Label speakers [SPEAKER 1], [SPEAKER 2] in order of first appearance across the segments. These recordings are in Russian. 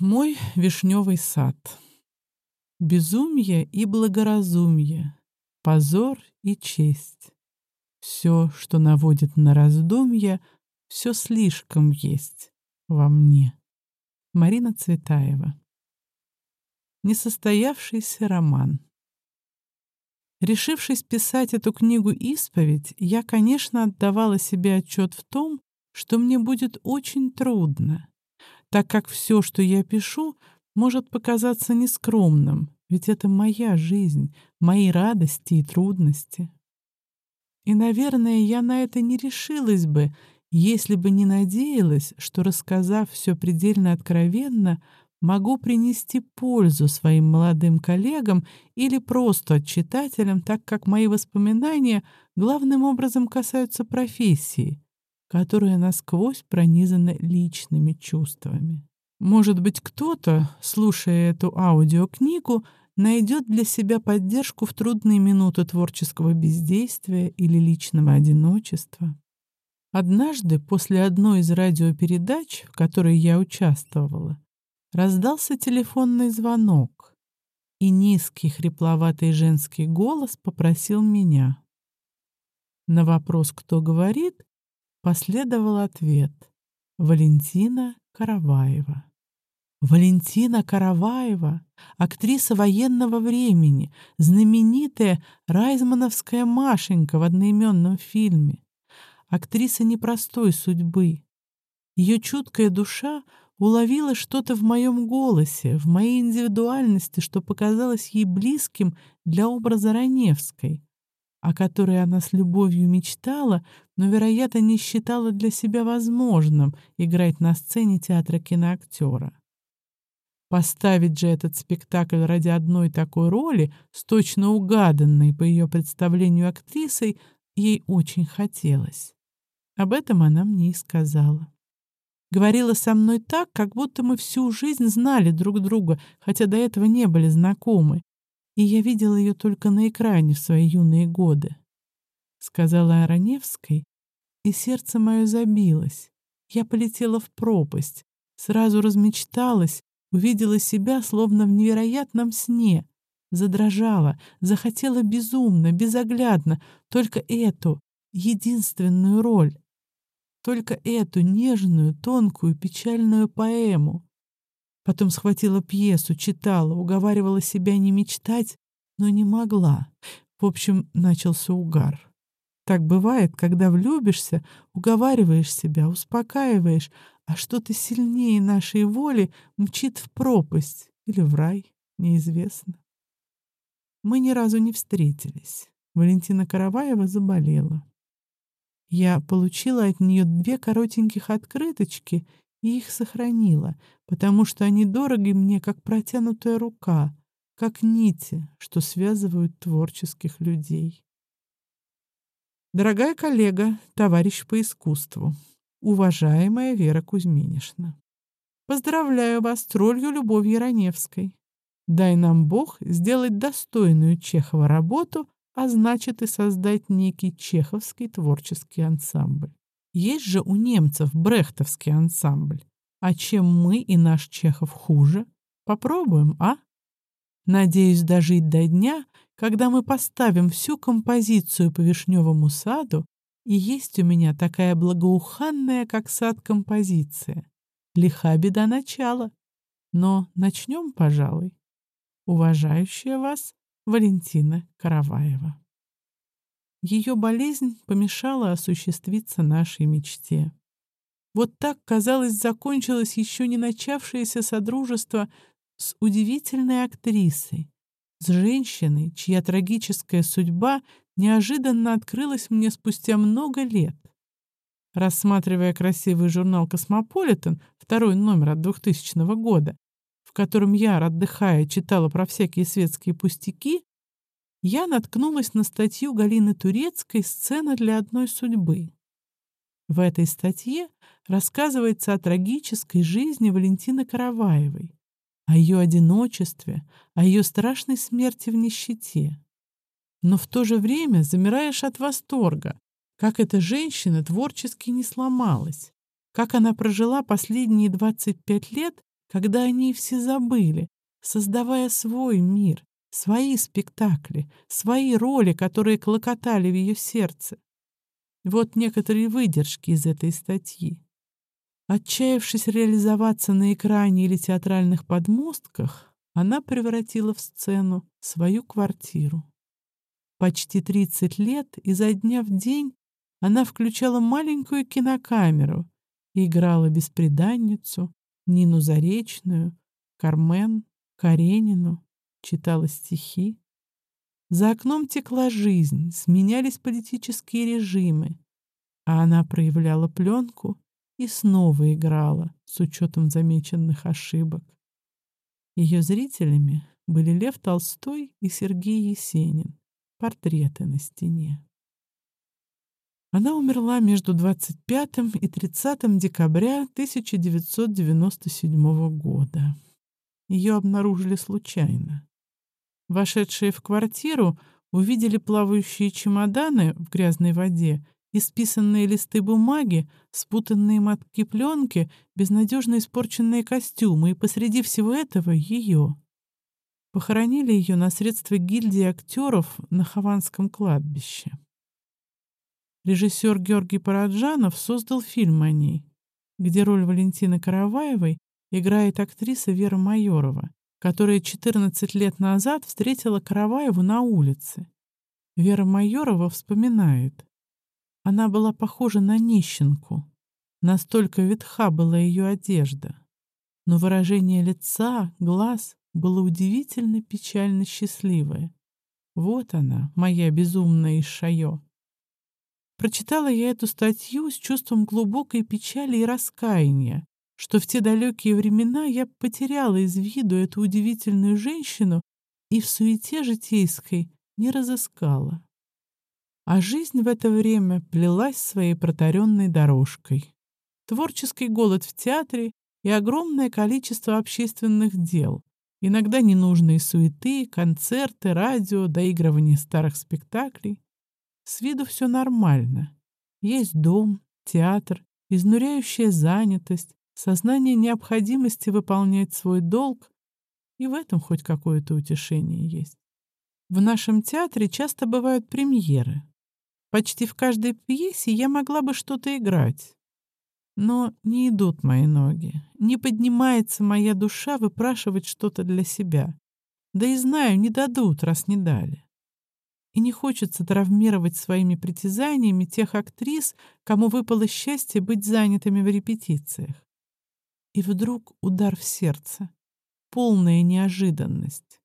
[SPEAKER 1] Мой вишневый сад. Безумие и благоразумие, позор и честь. Все, что наводит на раздумья, все слишком есть во мне. Марина Цветаева. Несостоявшийся роман. Решившись писать эту книгу-исповедь, я, конечно, отдавала себе отчет в том, что мне будет очень трудно, так как все, что я пишу, может показаться нескромным, ведь это моя жизнь, мои радости и трудности. И, наверное, я на это не решилась бы, если бы не надеялась, что, рассказав все предельно откровенно, могу принести пользу своим молодым коллегам или просто читателям, так как мои воспоминания главным образом касаются профессии, которая насквозь пронизана личными чувствами. Может быть, кто-то, слушая эту аудиокнигу, найдет для себя поддержку в трудные минуты творческого бездействия или личного одиночества. Однажды после одной из радиопередач, в которой я участвовала, раздался телефонный звонок, и низкий хрипловатый женский голос попросил меня. На вопрос «Кто говорит?» Последовал ответ. Валентина Караваева. Валентина Караваева, актриса военного времени, знаменитая райзмановская Машенька в одноименном фильме. Актриса непростой судьбы. Ее чуткая душа уловила что-то в моем голосе, в моей индивидуальности, что показалось ей близким для образа Раневской о которой она с любовью мечтала, но, вероятно, не считала для себя возможным играть на сцене театра киноактера. Поставить же этот спектакль ради одной такой роли, с точно угаданной по ее представлению актрисой, ей очень хотелось. Об этом она мне и сказала. Говорила со мной так, как будто мы всю жизнь знали друг друга, хотя до этого не были знакомы, и я видела ее только на экране в свои юные годы. Сказала Ароневской, и сердце мое забилось. Я полетела в пропасть, сразу размечталась, увидела себя словно в невероятном сне, задрожала, захотела безумно, безоглядно, только эту, единственную роль, только эту нежную, тонкую, печальную поэму. Потом схватила пьесу, читала, уговаривала себя не мечтать, но не могла. В общем, начался угар. Так бывает, когда влюбишься, уговариваешь себя, успокаиваешь, а что-то сильнее нашей воли мчит в пропасть или в рай, неизвестно. Мы ни разу не встретились. Валентина Караваева заболела. Я получила от нее две коротеньких открыточки и их сохранила, потому что они дороги мне, как протянутая рука, как нити, что связывают творческих людей. Дорогая коллега, товарищ по искусству, уважаемая Вера Кузьминишна, поздравляю вас с ролью Любови Раневской. Дай нам Бог сделать достойную Чехова работу, а значит и создать некий чеховский творческий ансамбль. Есть же у немцев брехтовский ансамбль. А чем мы и наш Чехов хуже? Попробуем, а? Надеюсь дожить до дня, когда мы поставим всю композицию по Вишневому саду, и есть у меня такая благоуханная, как сад, композиция. Лиха беда начала. Но начнем, пожалуй. Уважающая вас Валентина Караваева. Ее болезнь помешала осуществиться нашей мечте. Вот так, казалось, закончилось еще не начавшееся содружество с удивительной актрисой, с женщиной, чья трагическая судьба неожиданно открылась мне спустя много лет. Рассматривая красивый журнал «Космополитен», второй номер от 2000 года, в котором я, отдыхая, читала про всякие светские пустяки, я наткнулась на статью Галины Турецкой «Сцена для одной судьбы». В этой статье рассказывается о трагической жизни Валентины Караваевой, о ее одиночестве, о ее страшной смерти в нищете. Но в то же время замираешь от восторга, как эта женщина творчески не сломалась, как она прожила последние 25 лет, когда они все забыли, создавая свой мир, свои спектакли, свои роли, которые клокотали в ее сердце. Вот некоторые выдержки из этой статьи. Отчаявшись реализоваться на экране или театральных подмостках, она превратила в сцену свою квартиру. Почти 30 лет изо дня в день она включала маленькую кинокамеру и играла беспреданницу, Нину Заречную, Кармен, Каренину, читала стихи. За окном текла жизнь, сменялись политические режимы, а она проявляла пленку и снова играла с учетом замеченных ошибок. Ее зрителями были Лев Толстой и Сергей Есенин, портреты на стене. Она умерла между 25 и 30 декабря 1997 года. Ее обнаружили случайно. Вошедшие в квартиру увидели плавающие чемоданы в грязной воде, исписанные листы бумаги, спутанные мотки пленки, безнадежно испорченные костюмы и посреди всего этого ее. Похоронили ее на средства гильдии актеров на Хованском кладбище. Режиссер Георгий Параджанов создал фильм о ней, где роль Валентины Караваевой играет актриса Вера Майорова, которая 14 лет назад встретила Караваеву на улице. Вера Майорова вспоминает. Она была похожа на нищенку. Настолько ветха была ее одежда. Но выражение лица, глаз было удивительно печально счастливое. Вот она, моя безумная Ишайо. Прочитала я эту статью с чувством глубокой печали и раскаяния, что в те далекие времена я потеряла из виду эту удивительную женщину и в суете житейской не разыскала. А жизнь в это время плелась своей протаренной дорожкой. Творческий голод в театре и огромное количество общественных дел, иногда ненужные суеты, концерты, радио, доигрывание старых спектаклей. С виду все нормально. Есть дом, театр, изнуряющая занятость, сознание необходимости выполнять свой долг, и в этом хоть какое-то утешение есть. В нашем театре часто бывают премьеры. Почти в каждой пьесе я могла бы что-то играть. Но не идут мои ноги, не поднимается моя душа выпрашивать что-то для себя. Да и знаю, не дадут, раз не дали. И не хочется травмировать своими притязаниями тех актрис, кому выпало счастье быть занятыми в репетициях. И вдруг удар в сердце. Полная неожиданность.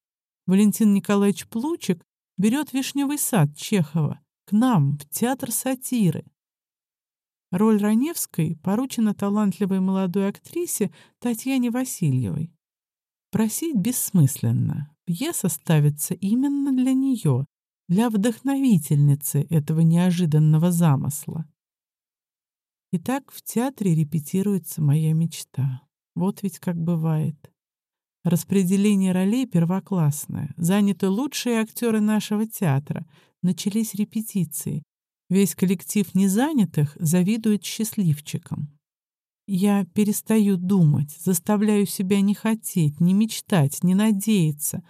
[SPEAKER 1] Валентин Николаевич Плучик берет «Вишневый сад» Чехова к нам, в театр сатиры. Роль Раневской поручена талантливой молодой актрисе Татьяне Васильевой. Просить бессмысленно. Пьеса ставится именно для нее, для вдохновительницы этого неожиданного замысла. Итак, в театре репетируется моя мечта. Вот ведь как бывает. Распределение ролей первоклассное. Заняты лучшие актеры нашего театра. Начались репетиции. Весь коллектив незанятых завидует счастливчикам. Я перестаю думать, заставляю себя не хотеть, не мечтать, не надеяться.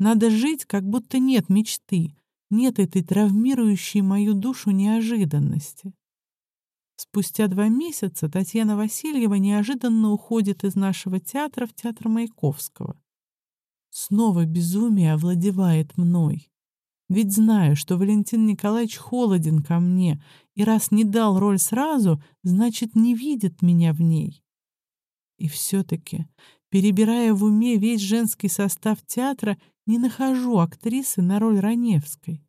[SPEAKER 1] Надо жить, как будто нет мечты, нет этой травмирующей мою душу неожиданности. Спустя два месяца Татьяна Васильева неожиданно уходит из нашего театра в театр Маяковского. Снова безумие овладевает мной. Ведь знаю, что Валентин Николаевич холоден ко мне, и раз не дал роль сразу, значит, не видит меня в ней. И все-таки, перебирая в уме весь женский состав театра, не нахожу актрисы на роль Раневской.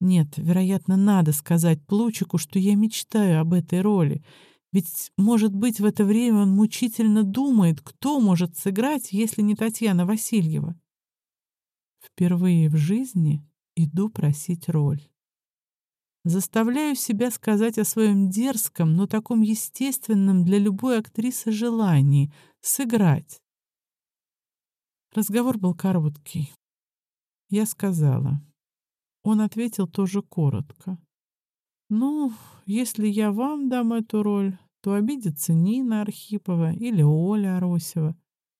[SPEAKER 1] Нет, вероятно, надо сказать Плучику, что я мечтаю об этой роли. Ведь, может быть, в это время он мучительно думает, кто может сыграть, если не Татьяна Васильева. Впервые в жизни иду просить роль. Заставляю себя сказать о своем дерзком, но таком естественном для любой актрисы желании — сыграть. Разговор был короткий. Я сказала. Он ответил тоже коротко. «Ну, если я вам дам эту роль, то обидится Нина Архипова или Оля Аросева.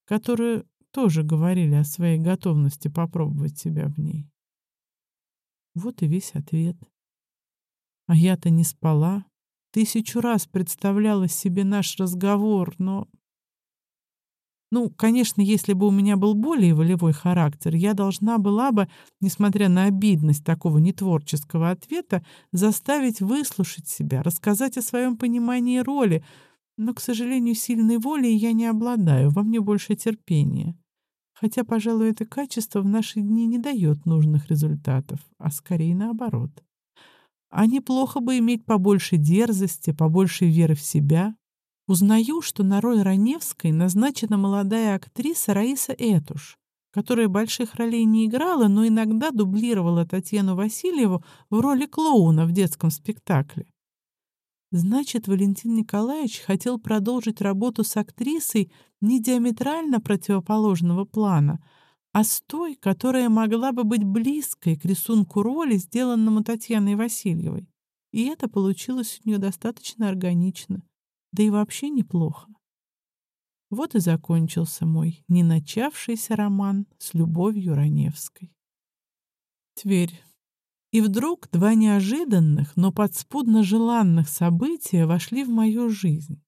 [SPEAKER 1] которые тоже говорили о своей готовности попробовать себя в ней. Вот и весь ответ. А я-то не спала. Тысячу раз представляла себе наш разговор, но... Ну, конечно, если бы у меня был более волевой характер, я должна была бы, несмотря на обидность такого нетворческого ответа, заставить выслушать себя, рассказать о своем понимании роли, но, к сожалению, сильной волей я не обладаю, во мне больше терпения. Хотя, пожалуй, это качество в наши дни не дает нужных результатов, а скорее наоборот. А неплохо бы иметь побольше дерзости, побольше веры в себя. Узнаю, что на роль Раневской назначена молодая актриса Раиса Этуш, которая больших ролей не играла, но иногда дублировала Татьяну Васильеву в роли клоуна в детском спектакле. Значит, Валентин Николаевич хотел продолжить работу с актрисой не диаметрально противоположного плана, а с той, которая могла бы быть близкой к рисунку роли, сделанному Татьяной Васильевой. И это получилось у нее достаточно органично, да и вообще неплохо. Вот и закончился мой не начавшийся роман с Любовью Раневской. Тверь. И вдруг два неожиданных, но подспудно желанных события вошли в мою жизнь.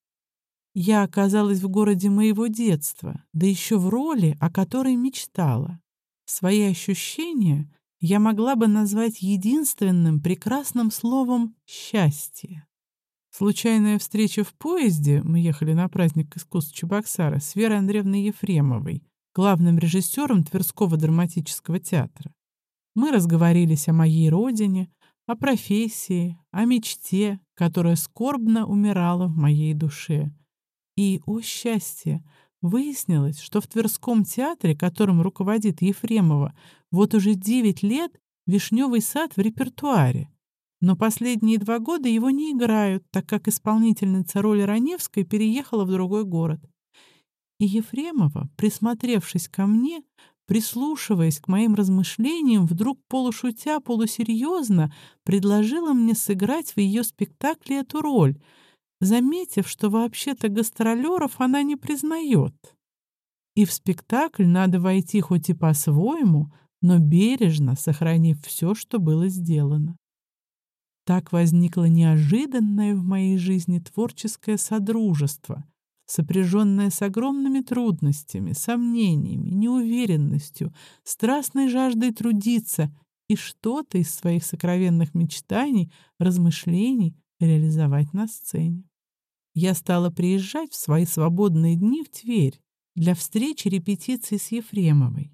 [SPEAKER 1] Я оказалась в городе моего детства, да еще в роли, о которой мечтала. Свои ощущения я могла бы назвать единственным прекрасным словом «счастье». Случайная встреча в поезде, мы ехали на праздник искусств Чебоксара, с Верой Андреевной Ефремовой, главным режиссером Тверского драматического театра. Мы разговорились о моей родине, о профессии, о мечте, которая скорбно умирала в моей душе. И, о счастье, выяснилось, что в Тверском театре, которым руководит Ефремова, вот уже девять лет «Вишневый сад» в репертуаре. Но последние два года его не играют, так как исполнительница роли Раневской переехала в другой город. И Ефремова, присмотревшись ко мне, прислушиваясь к моим размышлениям, вдруг полушутя, полусерьезно предложила мне сыграть в ее спектакле эту роль, заметив, что вообще-то гастролеров она не признает. И в спектакль надо войти хоть и по-своему, но бережно сохранив все, что было сделано. Так возникло неожиданное в моей жизни творческое содружество — сопряженная с огромными трудностями, сомнениями, неуверенностью, страстной жаждой трудиться и что-то из своих сокровенных мечтаний, размышлений реализовать на сцене. Я стала приезжать в свои свободные дни в Тверь для встречи репетиции с Ефремовой.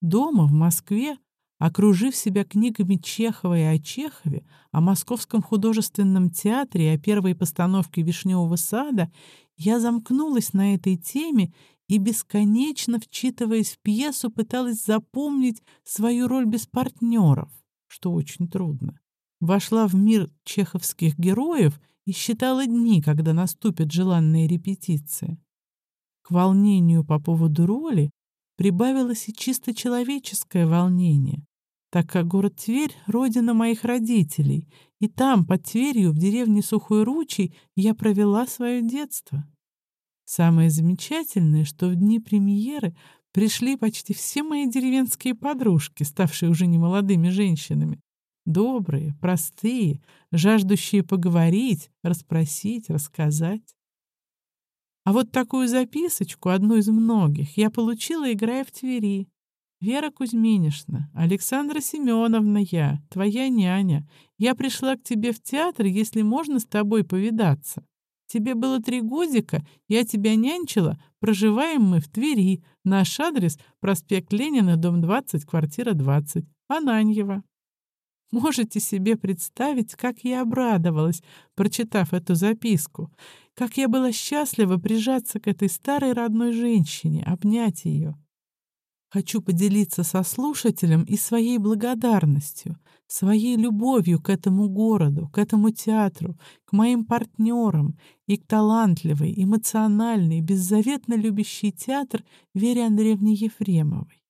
[SPEAKER 1] Дома, в Москве, окружив себя книгами Чехова и о Чехове, о Московском художественном театре и о первой постановке «Вишневого сада», я замкнулась на этой теме и, бесконечно вчитываясь в пьесу, пыталась запомнить свою роль без партнеров, что очень трудно. Вошла в мир чеховских героев и считала дни, когда наступит желанная репетиция. К волнению по поводу роли прибавилось и чисто человеческое волнение, так как город Тверь — родина моих родителей, и там, под Тверью, в деревне Сухой Ручей, я провела свое детство. Самое замечательное, что в дни премьеры пришли почти все мои деревенские подружки, ставшие уже немолодыми женщинами. Добрые, простые, жаждущие поговорить, расспросить, рассказать. А вот такую записочку, одну из многих, я получила, играя в Твери. «Вера Кузьминишна, Александра Семеновна я, твоя няня. Я пришла к тебе в театр, если можно с тобой повидаться. Тебе было три годика, я тебя нянчила, проживаем мы в Твери. Наш адрес — проспект Ленина, дом 20, квартира 20, Ананьева». Можете себе представить, как я обрадовалась, прочитав эту записку, как я была счастлива прижаться к этой старой родной женщине, обнять ее. Хочу поделиться со слушателем и своей благодарностью, своей любовью к этому городу, к этому театру, к моим партнерам и к талантливой, эмоциональной, беззаветно любящей театр Вере Андреевне Ефремовой.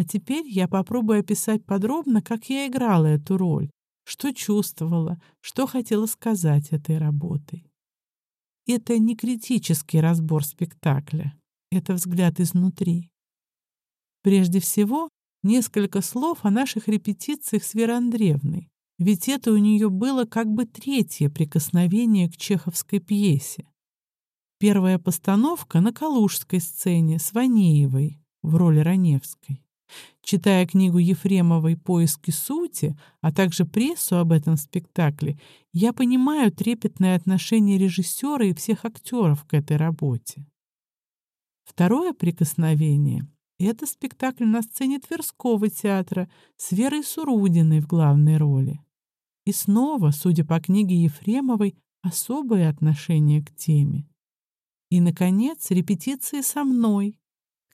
[SPEAKER 1] А теперь я попробую описать подробно, как я играла эту роль, что чувствовала, что хотела сказать этой работой. Это не критический разбор спектакля. — это взгляд изнутри. Прежде всего, несколько слов о наших репетициях с Верой Андреевной, ведь это у нее было как бы третье прикосновение к чеховской пьесе. Первая постановка на Калужской сцене с Ванеевой в роли Раневской. Читая книгу Ефремовой «Поиски сути», а также прессу об этом спектакле, я понимаю трепетное отношение режиссера и всех актеров к этой работе. Второе прикосновение — это спектакль на сцене Тверского театра с Верой Сурудиной в главной роли. И снова, судя по книге Ефремовой, особое отношение к теме. И, наконец, репетиции со мной,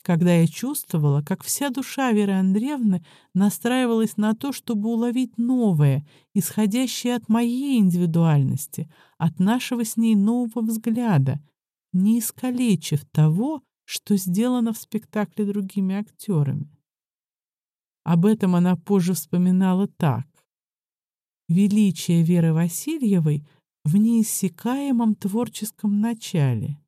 [SPEAKER 1] когда я чувствовала, как вся душа Веры Андреевны настраивалась на то, чтобы уловить новое, исходящее от моей индивидуальности, от нашего с ней нового взгляда, не искалечив того, что сделано в спектакле другими актерами. Об этом она позже вспоминала так. Величие Веры Васильевой в неиссякаемом творческом начале.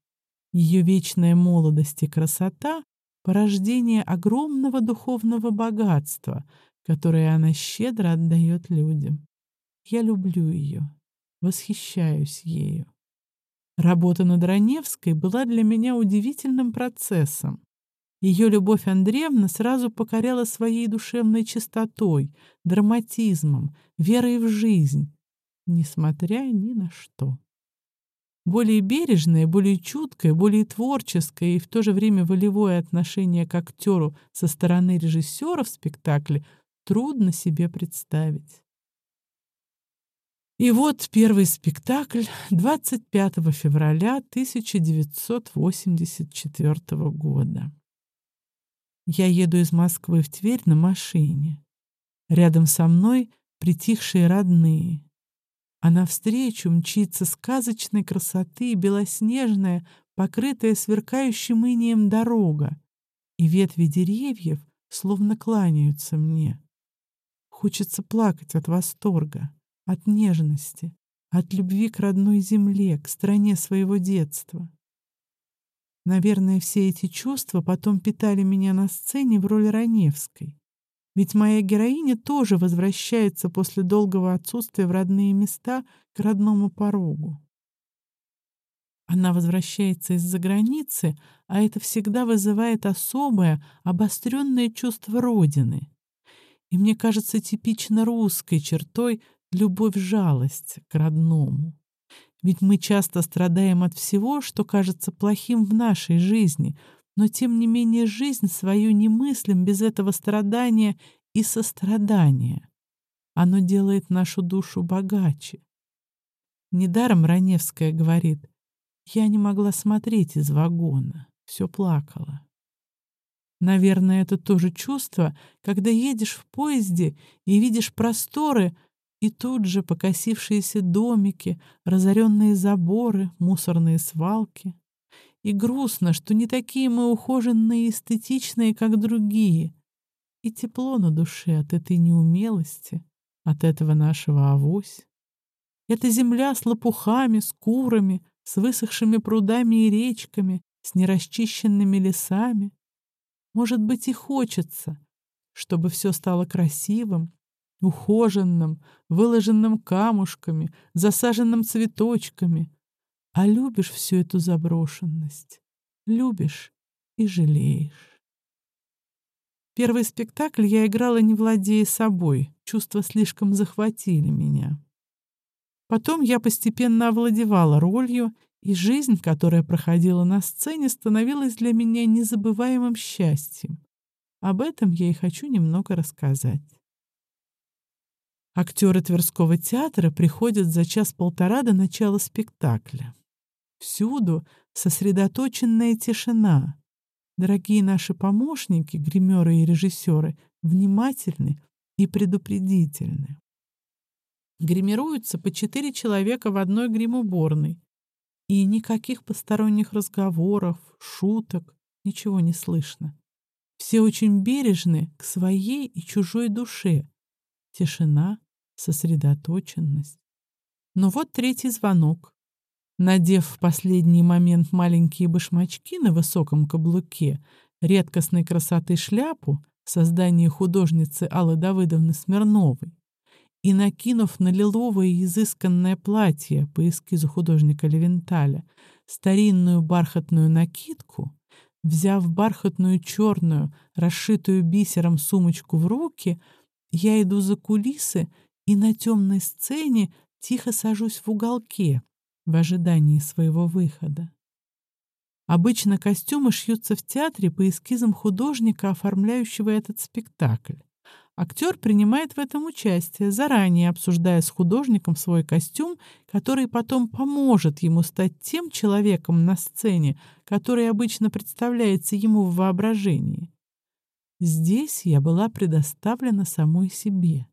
[SPEAKER 1] Ее вечная молодость и красота порождение огромного духовного богатства, которое она щедро отдает людям. Я люблю ее, восхищаюсь ею. Работа над Раневской была для меня удивительным процессом. Ее Любовь Андреевна сразу покоряла своей душевной чистотой, драматизмом, верой в жизнь, несмотря ни на что более бережное, более чуткое, более творческое и в то же время волевое отношение к актеру со стороны режиссера в спектакле трудно себе представить. И вот первый спектакль 25 февраля 1984 года. Я еду из Москвы в Тверь на машине. Рядом со мной притихшие родные. А навстречу мчится сказочной красоты белоснежная, покрытая сверкающим инием дорога, и ветви деревьев словно кланяются мне. Хочется плакать от восторга, от нежности, от любви к родной земле, к стране своего детства. Наверное, все эти чувства потом питали меня на сцене в роли Раневской. Ведь моя героиня тоже возвращается после долгого отсутствия в родные места к родному порогу. Она возвращается из-за границы, а это всегда вызывает особое, обостренное чувство Родины. И мне кажется типично русской чертой любовь-жалость к родному. Ведь мы часто страдаем от всего, что кажется плохим в нашей жизни — но тем не менее жизнь свою не мыслим без этого страдания и сострадания. Оно делает нашу душу богаче. Недаром Раневская говорит, я не могла смотреть из вагона, все плакала. Наверное, это тоже чувство, когда едешь в поезде и видишь просторы, и тут же покосившиеся домики, разоренные заборы, мусорные свалки. И грустно, что не такие мы ухоженные и эстетичные, как другие. И тепло на душе от этой неумелости, от этого нашего авось. Это земля с лопухами, с курами, с высохшими прудами и речками, с нерасчищенными лесами. Может быть, и хочется, чтобы все стало красивым, ухоженным, выложенным камушками, засаженным цветочками, а любишь всю эту заброшенность. Любишь и жалеешь. Первый спектакль я играла не владея собой, чувства слишком захватили меня. Потом я постепенно овладевала ролью, и жизнь, которая проходила на сцене, становилась для меня незабываемым счастьем. Об этом я и хочу немного рассказать. Актеры Тверского театра приходят за час-полтора до начала спектакля. Всюду сосредоточенная тишина. Дорогие наши помощники, гримеры и режиссеры, внимательны и предупредительны. Гримируются по четыре человека в одной гримуборной. И никаких посторонних разговоров, шуток, ничего не слышно. Все очень бережны к своей и чужой душе. Тишина, сосредоточенность. Но вот третий звонок. Надев в последний момент маленькие башмачки на высоком каблуке, редкостной красоты шляпу, создание художницы Аллы Давыдовны Смирновой, и, накинув на лиловое изысканное платье по эскизу художника Левенталя старинную бархатную накидку, взяв бархатную черную, расшитую бисером сумочку в руки, я иду за кулисы и на темной сцене тихо сажусь в уголке в ожидании своего выхода. Обычно костюмы шьются в театре по эскизам художника, оформляющего этот спектакль. Актер принимает в этом участие, заранее обсуждая с художником свой костюм, который потом поможет ему стать тем человеком на сцене, который обычно представляется ему в воображении. Здесь я была предоставлена самой себе.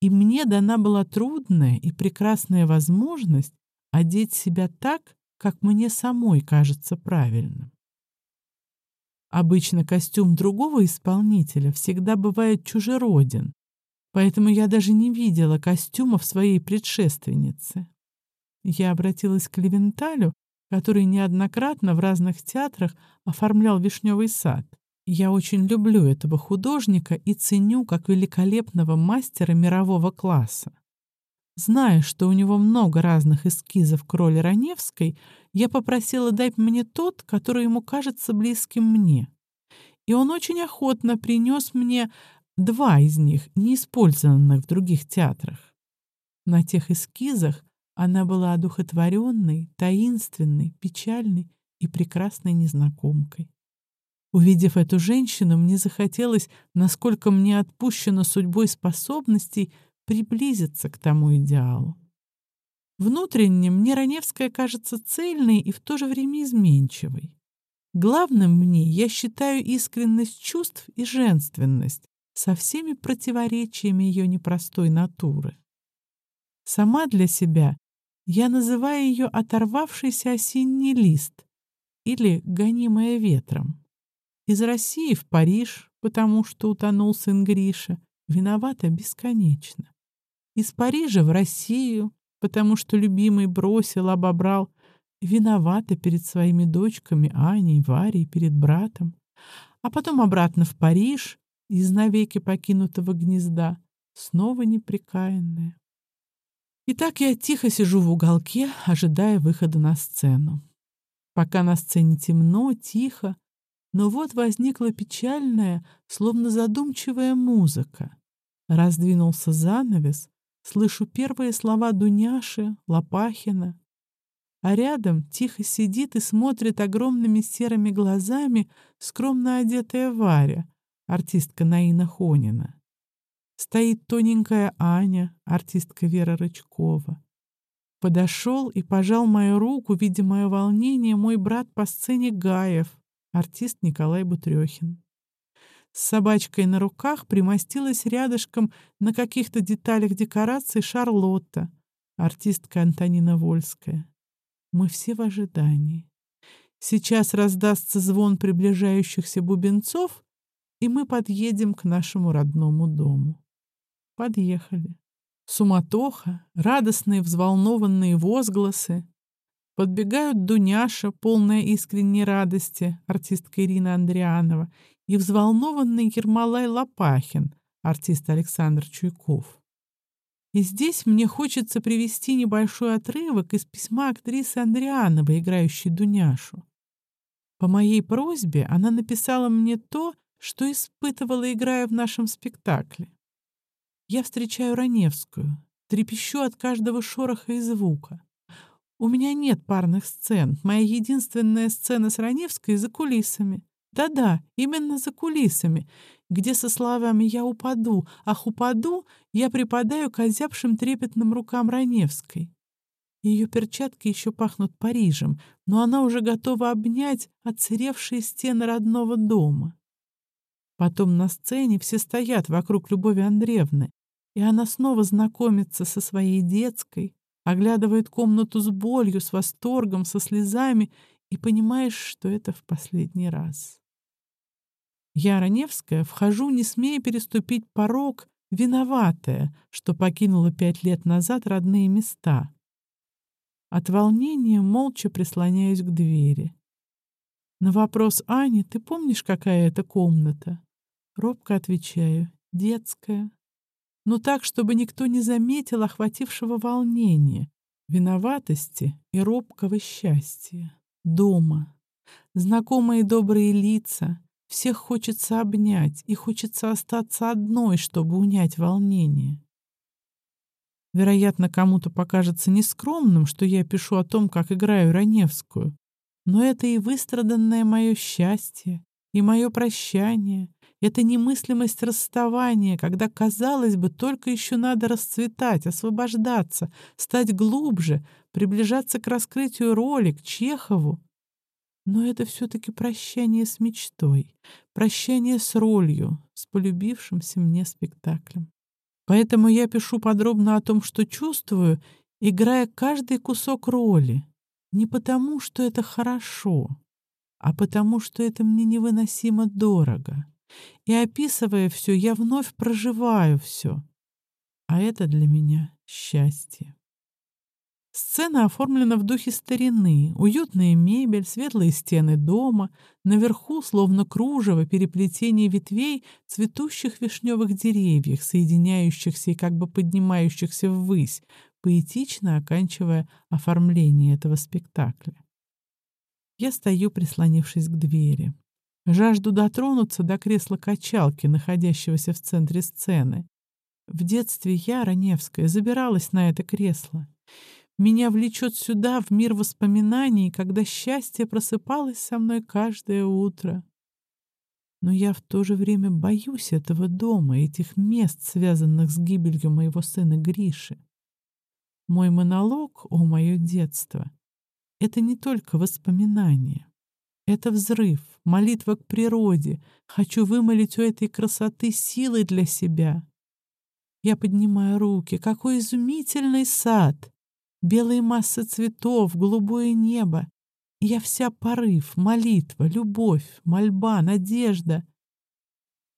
[SPEAKER 1] И мне дана была трудная и прекрасная возможность одеть себя так, как мне самой кажется правильным. Обычно костюм другого исполнителя всегда бывает чужероден, поэтому я даже не видела костюмов своей предшественницы. Я обратилась к Левенталю, который неоднократно в разных театрах оформлял «Вишневый сад». Я очень люблю этого художника и ценю как великолепного мастера мирового класса. Зная, что у него много разных эскизов к роли Раневской, я попросила дать мне тот, который ему кажется близким мне. И он очень охотно принес мне два из них, не использованных в других театрах. На тех эскизах она была одухотворенной, таинственной, печальной и прекрасной незнакомкой. Увидев эту женщину, мне захотелось, насколько мне отпущено судьбой способностей, приблизиться к тому идеалу. Внутренне мне Раневская кажется цельной и в то же время изменчивой. Главным мне я считаю искренность чувств и женственность со всеми противоречиями ее непростой натуры. Сама для себя я называю ее оторвавшийся осенний лист или гонимая ветром. Из России в Париж, потому что утонул сын Гриша, виновата бесконечно из Парижа в Россию, потому что любимый бросил, обобрал, виновата перед своими дочками Аней, Варей, перед братом, а потом обратно в Париж, из навеки покинутого гнезда, снова неприкаянная. И так я тихо сижу в уголке, ожидая выхода на сцену. Пока на сцене темно, тихо, но вот возникла печальная, словно задумчивая музыка. Раздвинулся занавес, Слышу первые слова Дуняши, Лопахина. А рядом тихо сидит и смотрит огромными серыми глазами скромно одетая Варя, артистка Наина Хонина. Стоит тоненькая Аня, артистка Вера Рычкова. Подошел и пожал мою руку, видя мое волнение, мой брат по сцене Гаев, артист Николай Бутрехин с собачкой на руках примостилась рядышком на каких-то деталях декораций Шарлотта, артистка Антонина Вольская. Мы все в ожидании. Сейчас раздастся звон приближающихся бубенцов, и мы подъедем к нашему родному дому. Подъехали. Суматоха, радостные взволнованные возгласы. Подбегают Дуняша, полная искренней радости, артистка Ирина Андрианова, и взволнованный Ермолай Лопахин, артист Александр Чуйков. И здесь мне хочется привести небольшой отрывок из письма актрисы Андриановой, играющей Дуняшу. По моей просьбе она написала мне то, что испытывала, играя в нашем спектакле. Я встречаю Раневскую, трепещу от каждого шороха и звука. У меня нет парных сцен. Моя единственная сцена с Раневской за кулисами. Да-да, именно за кулисами, где со словами «я упаду», «ах, упаду» я припадаю к озябшим трепетным рукам Раневской. Ее перчатки еще пахнут Парижем, но она уже готова обнять отсыревшие стены родного дома. Потом на сцене все стоят вокруг Любови Андреевны, и она снова знакомится со своей детской, оглядывает комнату с болью, с восторгом, со слезами и понимаешь, что это в последний раз. Я, Раневская, вхожу, не смея переступить порог, виноватая, что покинула пять лет назад родные места. От волнения молча прислоняюсь к двери. На вопрос Ани «Ты помнишь, какая это комната?» Робко отвечаю «Детская». Но так, чтобы никто не заметил охватившего волнения, виноватости и робкого счастья. Дома. Знакомые добрые лица. Всех хочется обнять, и хочется остаться одной, чтобы унять волнение. Вероятно, кому-то покажется нескромным, что я пишу о том, как играю Раневскую. Но это и выстраданное мое счастье, и мое прощание. Это немыслимость расставания, когда, казалось бы, только еще надо расцветать, освобождаться, стать глубже, приближаться к раскрытию роли, к Чехову. Но это все-таки прощание с мечтой, прощание с ролью, с полюбившимся мне спектаклем. Поэтому я пишу подробно о том, что чувствую, играя каждый кусок роли. Не потому, что это хорошо, а потому, что это мне невыносимо дорого. И описывая все, я вновь проживаю все. А это для меня счастье. Сцена оформлена в духе старины. Уютная мебель, светлые стены дома, наверху, словно кружево, переплетение ветвей цветущих вишневых деревьев, соединяющихся и как бы поднимающихся ввысь, поэтично оканчивая оформление этого спектакля. Я стою, прислонившись к двери. Жажду дотронуться до кресла качалки, находящегося в центре сцены. В детстве я, Раневская, забиралась на это кресло. Меня влечет сюда, в мир воспоминаний, когда счастье просыпалось со мной каждое утро. Но я в то же время боюсь этого дома, этих мест, связанных с гибелью моего сына Гриши. Мой монолог о мое детство — это не только воспоминания. Это взрыв, молитва к природе. Хочу вымолить у этой красоты силы для себя. Я поднимаю руки. Какой изумительный сад! Белые массы цветов, голубое небо. Я вся порыв, молитва, любовь, мольба, надежда.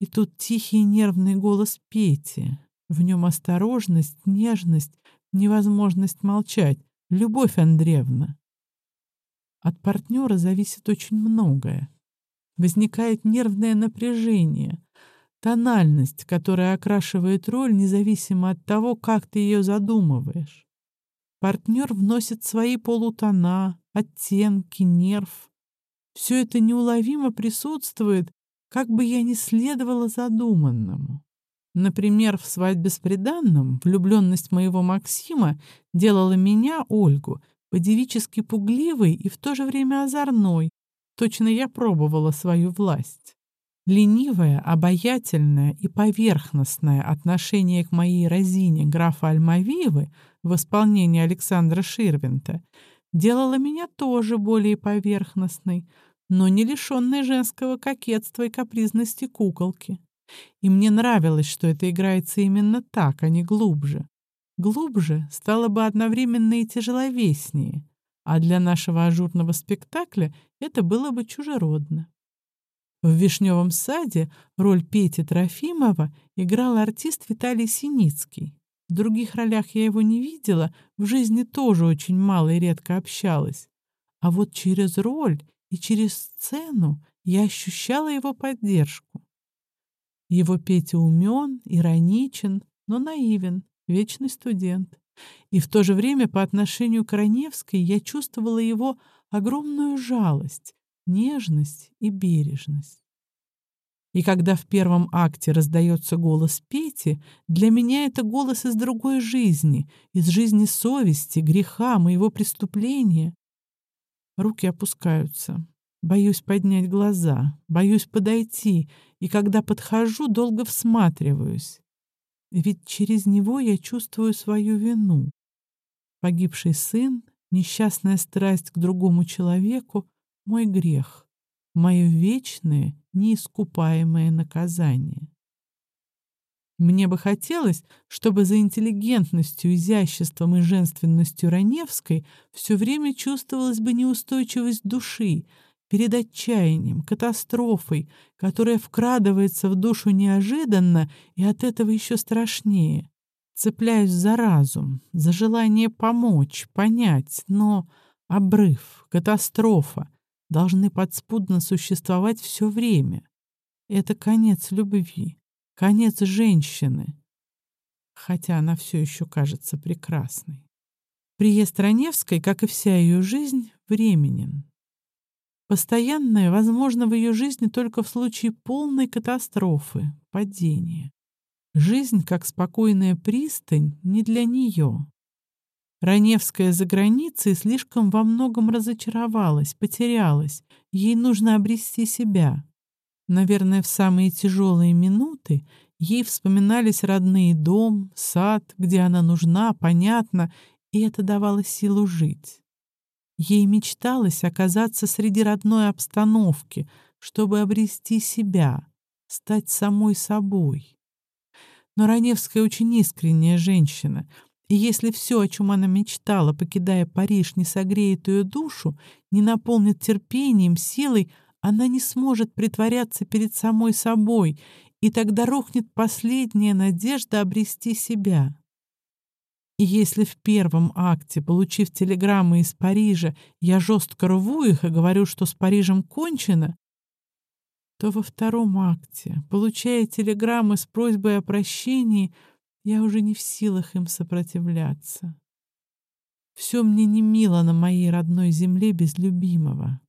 [SPEAKER 1] И тут тихий нервный голос Пети. В нем осторожность, нежность, невозможность молчать. Любовь Андреевна. От партнера зависит очень многое. Возникает нервное напряжение, тональность, которая окрашивает роль независимо от того, как ты ее задумываешь. Партнер вносит свои полутона, оттенки, нерв. Все это неуловимо присутствует, как бы я ни следовала задуманному. Например, в «Свадьбе с приданным» влюбленность моего Максима делала меня, Ольгу, по-девически пугливой и в то же время озорной. Точно я пробовала свою власть. Ленивое, обаятельное и поверхностное отношение к моей разине графа Альмавиевы в исполнении Александра Ширвинта делало меня тоже более поверхностной, но не лишенной женского кокетства и капризности куколки. И мне нравилось, что это играется именно так, а не глубже. Глубже стало бы одновременно и тяжеловеснее, а для нашего ажурного спектакля это было бы чужеродно. В «Вишневом саде» роль Пети Трофимова играл артист Виталий Синицкий. В других ролях я его не видела, в жизни тоже очень мало и редко общалась. А вот через роль и через сцену я ощущала его поддержку. Его Петя умен, ироничен, но наивен, вечный студент. И в то же время по отношению к Раневской я чувствовала его огромную жалость, нежность и бережность. И когда в первом акте раздается голос Пети, для меня это голос из другой жизни, из жизни совести, греха, моего преступления. Руки опускаются. Боюсь поднять глаза, боюсь подойти, и когда подхожу, долго всматриваюсь. Ведь через него я чувствую свою вину. Погибший сын, несчастная страсть к другому человеку — мой грех, мое вечное неискупаемое наказание. Мне бы хотелось, чтобы за интеллигентностью, изяществом и женственностью Раневской все время чувствовалась бы неустойчивость души перед отчаянием, катастрофой, которая вкрадывается в душу неожиданно и от этого еще страшнее. Цепляюсь за разум, за желание помочь, понять, но обрыв, катастрофа должны подспудно существовать все время. Это конец любви, конец женщины, хотя она все еще кажется прекрасной. Приезд Раневской, как и вся ее жизнь, временен. Постоянное возможно в ее жизни только в случае полной катастрофы, падения. Жизнь, как спокойная пристань, не для нее. Раневская за границей слишком во многом разочаровалась, потерялась. Ей нужно обрести себя. Наверное, в самые тяжелые минуты ей вспоминались родные дом, сад, где она нужна, понятно, и это давало силу жить. Ей мечталось оказаться среди родной обстановки, чтобы обрести себя, стать самой собой. Но Раневская очень искренняя женщина, и если все, о чем она мечтала, покидая Париж, не согреет ее душу, не наполнит терпением, силой, она не сможет притворяться перед самой собой, и тогда рухнет последняя надежда обрести себя. И если в первом акте, получив телеграммы из Парижа, я жестко рву их и говорю, что с Парижем кончено, то во втором акте, получая телеграммы с просьбой о прощении, я уже не в силах им сопротивляться. Все мне не мило на моей родной земле без любимого.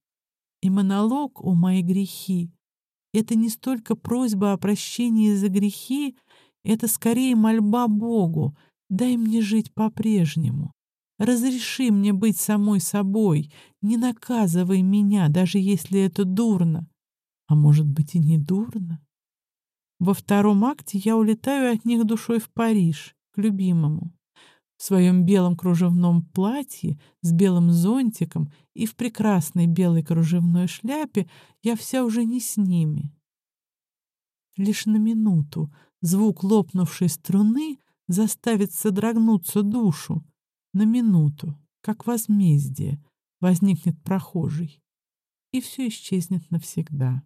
[SPEAKER 1] И монолог о мои грехи — это не столько просьба о прощении за грехи, это скорее мольба Богу — Дай мне жить по-прежнему. Разреши мне быть самой собой. Не наказывай меня, даже если это дурно. А может быть и не дурно? Во втором акте я улетаю от них душой в Париж, к любимому. В своем белом кружевном платье с белым зонтиком и в прекрасной белой кружевной шляпе я вся уже не с ними. Лишь на минуту звук лопнувшей струны заставит содрогнуться душу. На минуту, как возмездие, возникнет прохожий. И все исчезнет навсегда.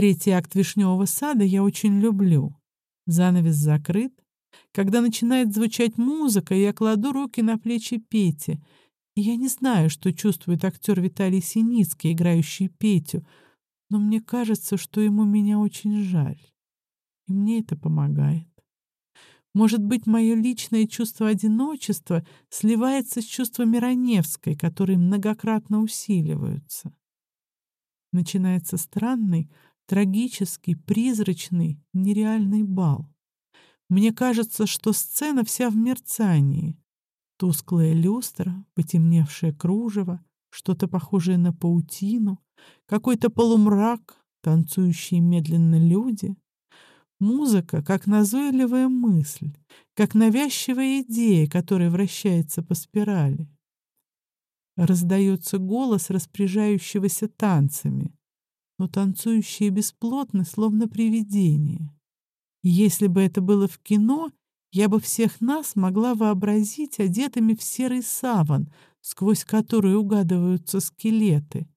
[SPEAKER 1] Третий акт «Вишневого сада» я очень люблю. Занавес закрыт. Когда начинает звучать музыка, я кладу руки на плечи Пети. И я не знаю, что чувствует актер Виталий Синицкий, играющий Петю, но мне кажется, что ему меня очень жаль. И мне это помогает. Может быть, мое личное чувство одиночества сливается с чувством Раневской, которые многократно усиливаются. Начинается странный, трагический, призрачный, нереальный бал. Мне кажется, что сцена вся в мерцании. Тусклая люстра, потемневшее кружево, что-то похожее на паутину, какой-то полумрак, танцующие медленно люди, Музыка как назойливая мысль, как навязчивая идея, которая вращается по спирали. Раздается голос распоряжающегося танцами, но танцующие бесплотны, словно привидения. если бы это было в кино, я бы всех нас могла вообразить одетыми в серый саван, сквозь который угадываются скелеты.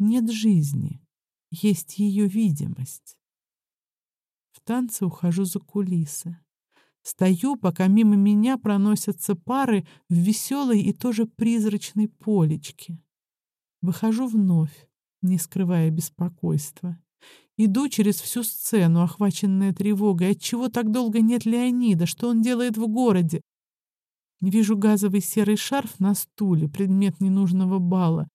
[SPEAKER 1] Нет жизни, есть ее видимость. В танце ухожу за кулисы. Стою, пока мимо меня проносятся пары в веселой и тоже призрачной полечке. Выхожу вновь, не скрывая беспокойства. Иду через всю сцену, охваченная тревогой. Отчего так долго нет Леонида? Что он делает в городе? Вижу газовый серый шарф на стуле, предмет ненужного бала.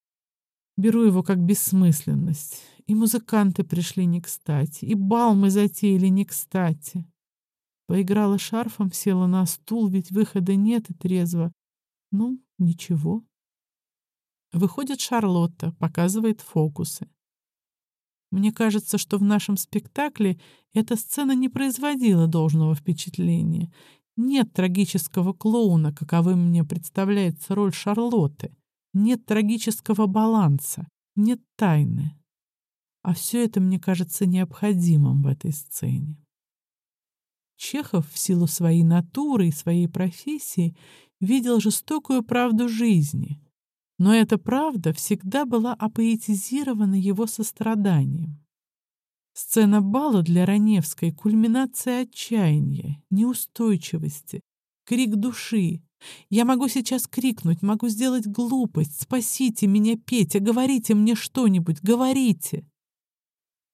[SPEAKER 1] Беру его как бессмысленность. И музыканты пришли не кстати, и бал мы затеяли не кстати. Поиграла шарфом, села на стул, ведь выхода нет и трезво. Ну, ничего. Выходит Шарлотта, показывает фокусы. Мне кажется, что в нашем спектакле эта сцена не производила должного впечатления. Нет трагического клоуна, каковым мне представляется роль Шарлотты. Нет трагического баланса, нет тайны. А все это мне кажется необходимым в этой сцене. Чехов в силу своей натуры и своей профессии видел жестокую правду жизни, но эта правда всегда была апоэтизирована его состраданием. Сцена бала для Раневской — кульминация отчаяния, неустойчивости, крик души. Я могу сейчас крикнуть, могу сделать глупость. «Спасите меня, Петя! Говорите мне что-нибудь! Говорите!»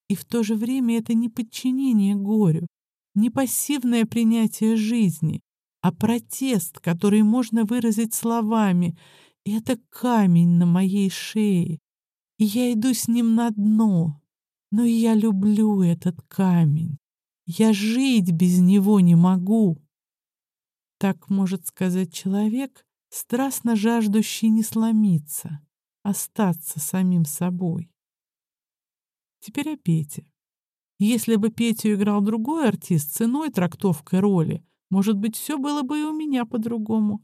[SPEAKER 1] И в то же время это не подчинение горю, не пассивное принятие жизни, а протест, который можно выразить словами. Это камень на моей шее, и я иду с ним на дно. Но я люблю этот камень. Я жить без него не могу. Так может сказать человек, страстно жаждущий не сломиться, остаться самим собой. Теперь о Пете. Если бы Петю играл другой артист с иной трактовкой роли, может быть, все было бы и у меня по-другому.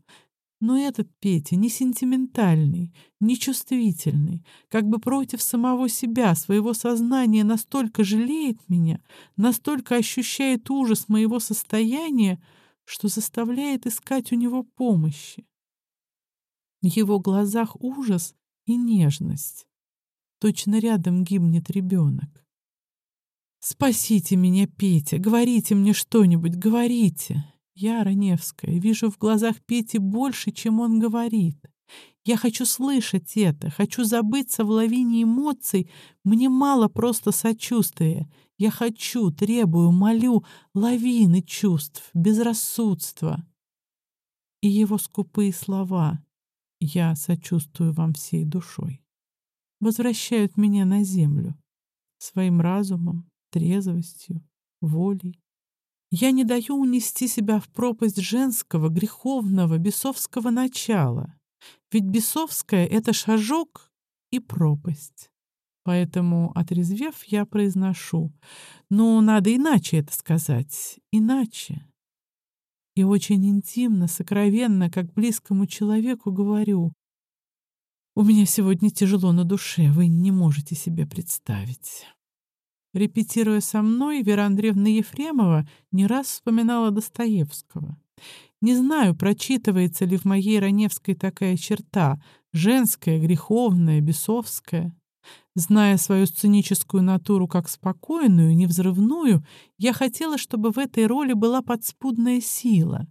[SPEAKER 1] Но этот Петя не сентиментальный, не чувствительный, как бы против самого себя, своего сознания настолько жалеет меня, настолько ощущает ужас моего состояния, что заставляет искать у него помощи. В его глазах ужас и нежность. Точно рядом гибнет ребенок. «Спасите меня, Петя! Говорите мне что-нибудь, говорите!» Я, Раневская, вижу в глазах Пети больше, чем он говорит. Я хочу слышать это, хочу забыться в лавине эмоций. Мне мало просто сочувствия. Я хочу, требую, молю лавины чувств, безрассудства. И его скупые слова «Я сочувствую вам всей душой» возвращают меня на землю своим разумом, трезвостью, волей. Я не даю унести себя в пропасть женского, греховного, бесовского начала. Ведь бесовское — это шажок и пропасть. Поэтому, отрезвев, я произношу. Ну, надо иначе это сказать. Иначе. И очень интимно, сокровенно, как близкому человеку говорю. У меня сегодня тяжело на душе, вы не можете себе представить. Репетируя со мной, Вера Андреевна Ефремова не раз вспоминала Достоевского. Не знаю, прочитывается ли в моей Раневской такая черта — женская, греховная, бесовская. Зная свою сценическую натуру как спокойную, невзрывную, я хотела, чтобы в этой роли была подспудная сила.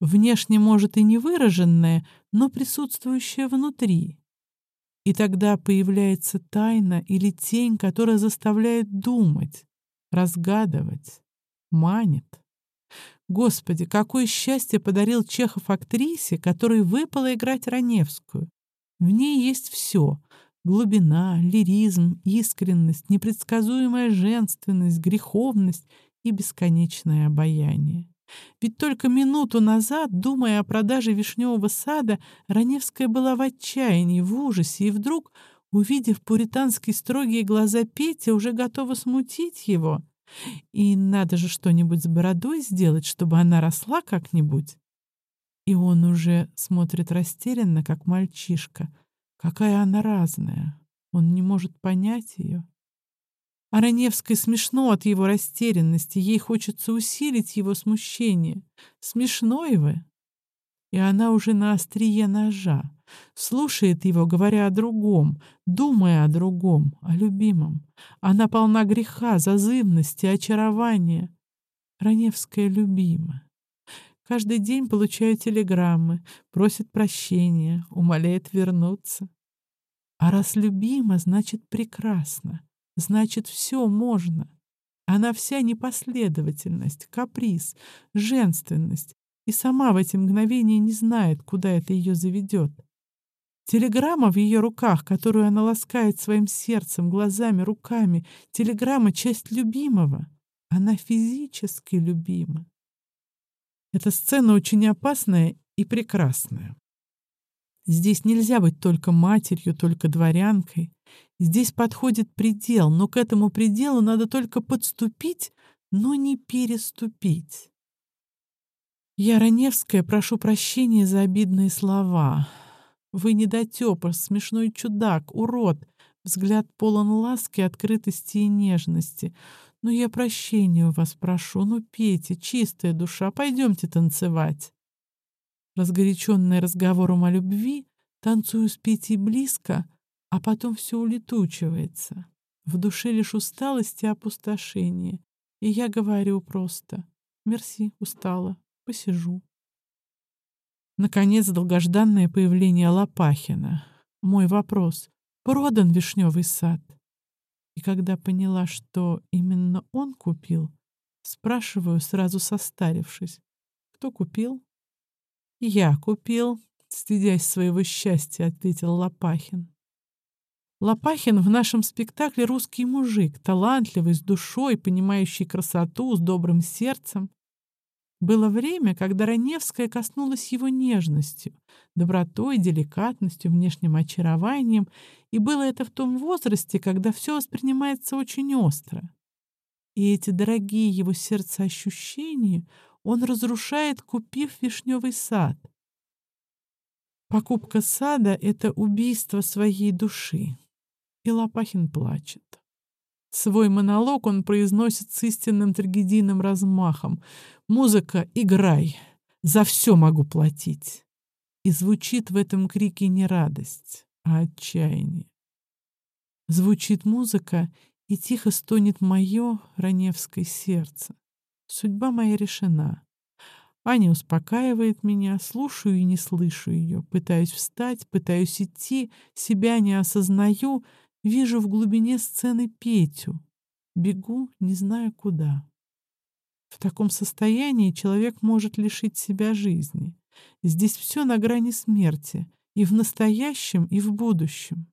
[SPEAKER 1] Внешне, может, и не выраженная, но присутствующая внутри. И тогда появляется тайна или тень, которая заставляет думать, разгадывать, манит. Господи, какое счастье подарил Чехов актрисе, которой выпало играть Раневскую. В ней есть все — глубина, лиризм, искренность, непредсказуемая женственность, греховность и бесконечное обаяние. Ведь только минуту назад, думая о продаже вишневого сада, Раневская была в отчаянии, в ужасе, и вдруг, увидев пуританские строгие глаза Пети, уже готова смутить его. И надо же что-нибудь с бородой сделать, чтобы она росла как-нибудь. И он уже смотрит растерянно, как мальчишка. Какая она разная. Он не может понять ее. А Раневской смешно от его растерянности, ей хочется усилить его смущение. Смешной вы. И она уже на острие ножа. Слушает его, говоря о другом, думая о другом, о любимом. Она полна греха, зазывности, очарования. Раневская любима. Каждый день получаю телеграммы, просит прощения, умоляет вернуться. А раз любима, значит прекрасно. Значит, все можно. Она вся непоследовательность, каприз, женственность, и сама в эти мгновения не знает, куда это ее заведет. Телеграмма в ее руках, которую она ласкает своим сердцем, глазами, руками. Телеграмма — часть любимого. Она физически любима. Эта сцена очень опасная и прекрасная. Здесь нельзя быть только матерью, только дворянкой. Здесь подходит предел, но к этому пределу надо только подступить, но не переступить. Я, Раневская, прошу прощения за обидные слова. Вы недотёпа, смешной чудак, урод, взгляд полон ласки, открытости и нежности. Но я прощения у вас прошу, ну пейте, чистая душа, пойдемте танцевать. Разгоряченная разговором о любви, танцую с Петей близко — а потом все улетучивается. В душе лишь усталость и опустошение. И я говорю просто «Мерси, устала, посижу». Наконец, долгожданное появление Лопахина. Мой вопрос «Продан вишневый сад?» И когда поняла, что именно он купил, спрашиваю, сразу состарившись. «Кто купил?» «Я купил», — стыдясь своего счастья, ответил Лопахин. Лопахин в нашем спектакле русский мужик, талантливый, с душой, понимающий красоту, с добрым сердцем. Было время, когда Раневская коснулась его нежностью, добротой, деликатностью, внешним очарованием, и было это в том возрасте, когда все воспринимается очень остро. И эти дорогие его сердце ощущения он разрушает, купив вишневый сад. Покупка сада — это убийство своей души. И Лопахин плачет. Свой монолог он произносит с истинным трагедийным размахом. «Музыка, играй! За все могу платить!» И звучит в этом крике не радость, а отчаяние. Звучит музыка, и тихо стонет мое раневское сердце. Судьба моя решена. Аня успокаивает меня, слушаю и не слышу ее. Пытаюсь встать, пытаюсь идти, себя не осознаю, вижу в глубине сцены Петю. Бегу, не знаю куда. В таком состоянии человек может лишить себя жизни. Здесь все на грани смерти, и в настоящем, и в будущем.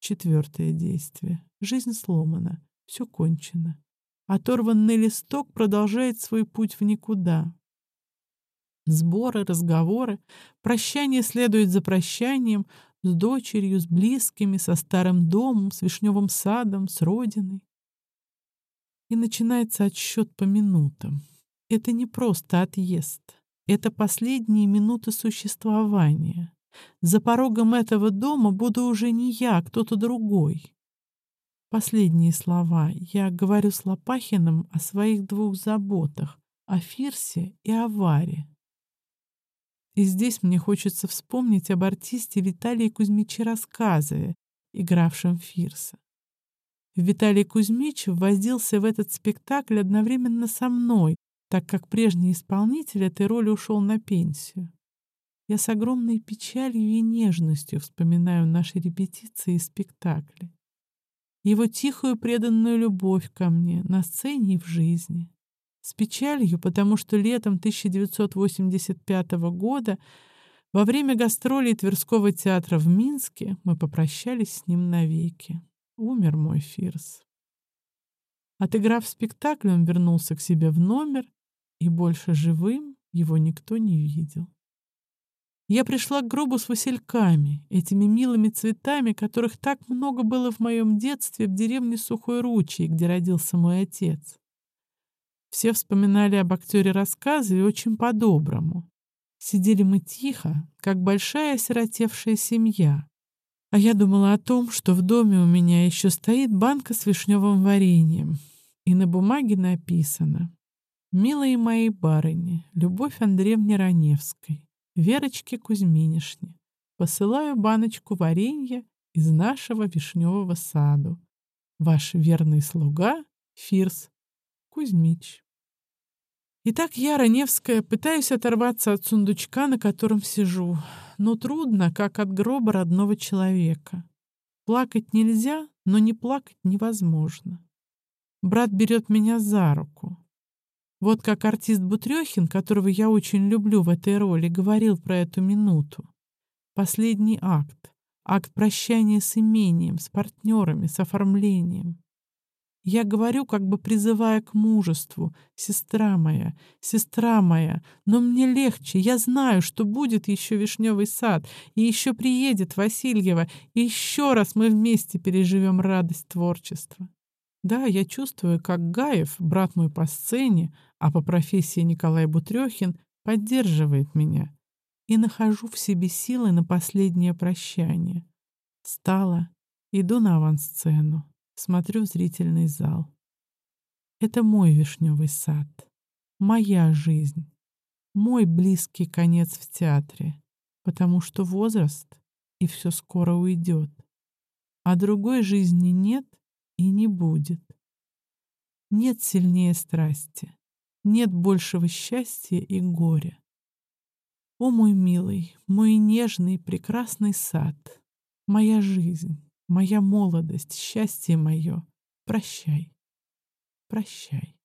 [SPEAKER 1] Четвертое действие. Жизнь сломана, все кончено. Оторванный листок продолжает свой путь в никуда. Сборы, разговоры, прощание следует за прощанием с дочерью, с близкими, со старым домом, с вишневым садом, с родиной. И начинается отсчет по минутам. Это не просто отъезд. Это последние минуты существования. За порогом этого дома буду уже не я, а кто-то другой. Последние слова. Я говорю с Лопахиным о своих двух заботах — о Фирсе и о Варе. И здесь мне хочется вспомнить об артисте Виталии Кузьмиче Рассказове, игравшем Фирса. Виталий Кузьмич ввозился в этот спектакль одновременно со мной, так как прежний исполнитель этой роли ушел на пенсию. Я с огромной печалью и нежностью вспоминаю наши репетиции и спектакли. Его тихую преданную любовь ко мне на сцене и в жизни. С печалью, потому что летом 1985 года во время гастролей Тверского театра в Минске мы попрощались с ним навеки. Умер мой Фирс. Отыграв спектакль, он вернулся к себе в номер, и больше живым его никто не видел. Я пришла к гробу с васильками, этими милыми цветами, которых так много было в моем детстве в деревне Сухой Ручей, где родился мой отец. Все вспоминали об актере рассказы и очень по-доброму. Сидели мы тихо, как большая осиротевшая семья. А я думала о том, что в доме у меня еще стоит банка с вишневым вареньем. И на бумаге написано «Милые мои барыни, Любовь Андреевне Раневской, Верочке Кузьминишне, посылаю баночку варенья из нашего вишневого саду. Ваш верный слуга Фирс Кузьмич. Итак, я, Раневская, пытаюсь оторваться от сундучка, на котором сижу, но трудно, как от гроба родного человека. Плакать нельзя, но не плакать невозможно. Брат берет меня за руку. Вот как артист Бутрехин, которого я очень люблю в этой роли, говорил про эту минуту. Последний акт. Акт прощания с имением, с партнерами, с оформлением. Я говорю, как бы призывая к мужеству. «Сестра моя, сестра моя, но мне легче. Я знаю, что будет еще вишневый сад, и еще приедет Васильева, и еще раз мы вместе переживем радость творчества». Да, я чувствую, как Гаев, брат мой по сцене, а по профессии Николай Бутрехин, поддерживает меня. И нахожу в себе силы на последнее прощание. Стала, иду на авансцену, смотрю в зрительный зал. Это мой вишневый сад, моя жизнь, мой близкий конец в театре, потому что возраст, и все скоро уйдет. А другой жизни нет и не будет. Нет сильнее страсти, нет большего счастья и горя. О, мой милый, мой нежный, прекрасный сад, моя жизнь, моя молодость, счастье мое, прощай, прощай.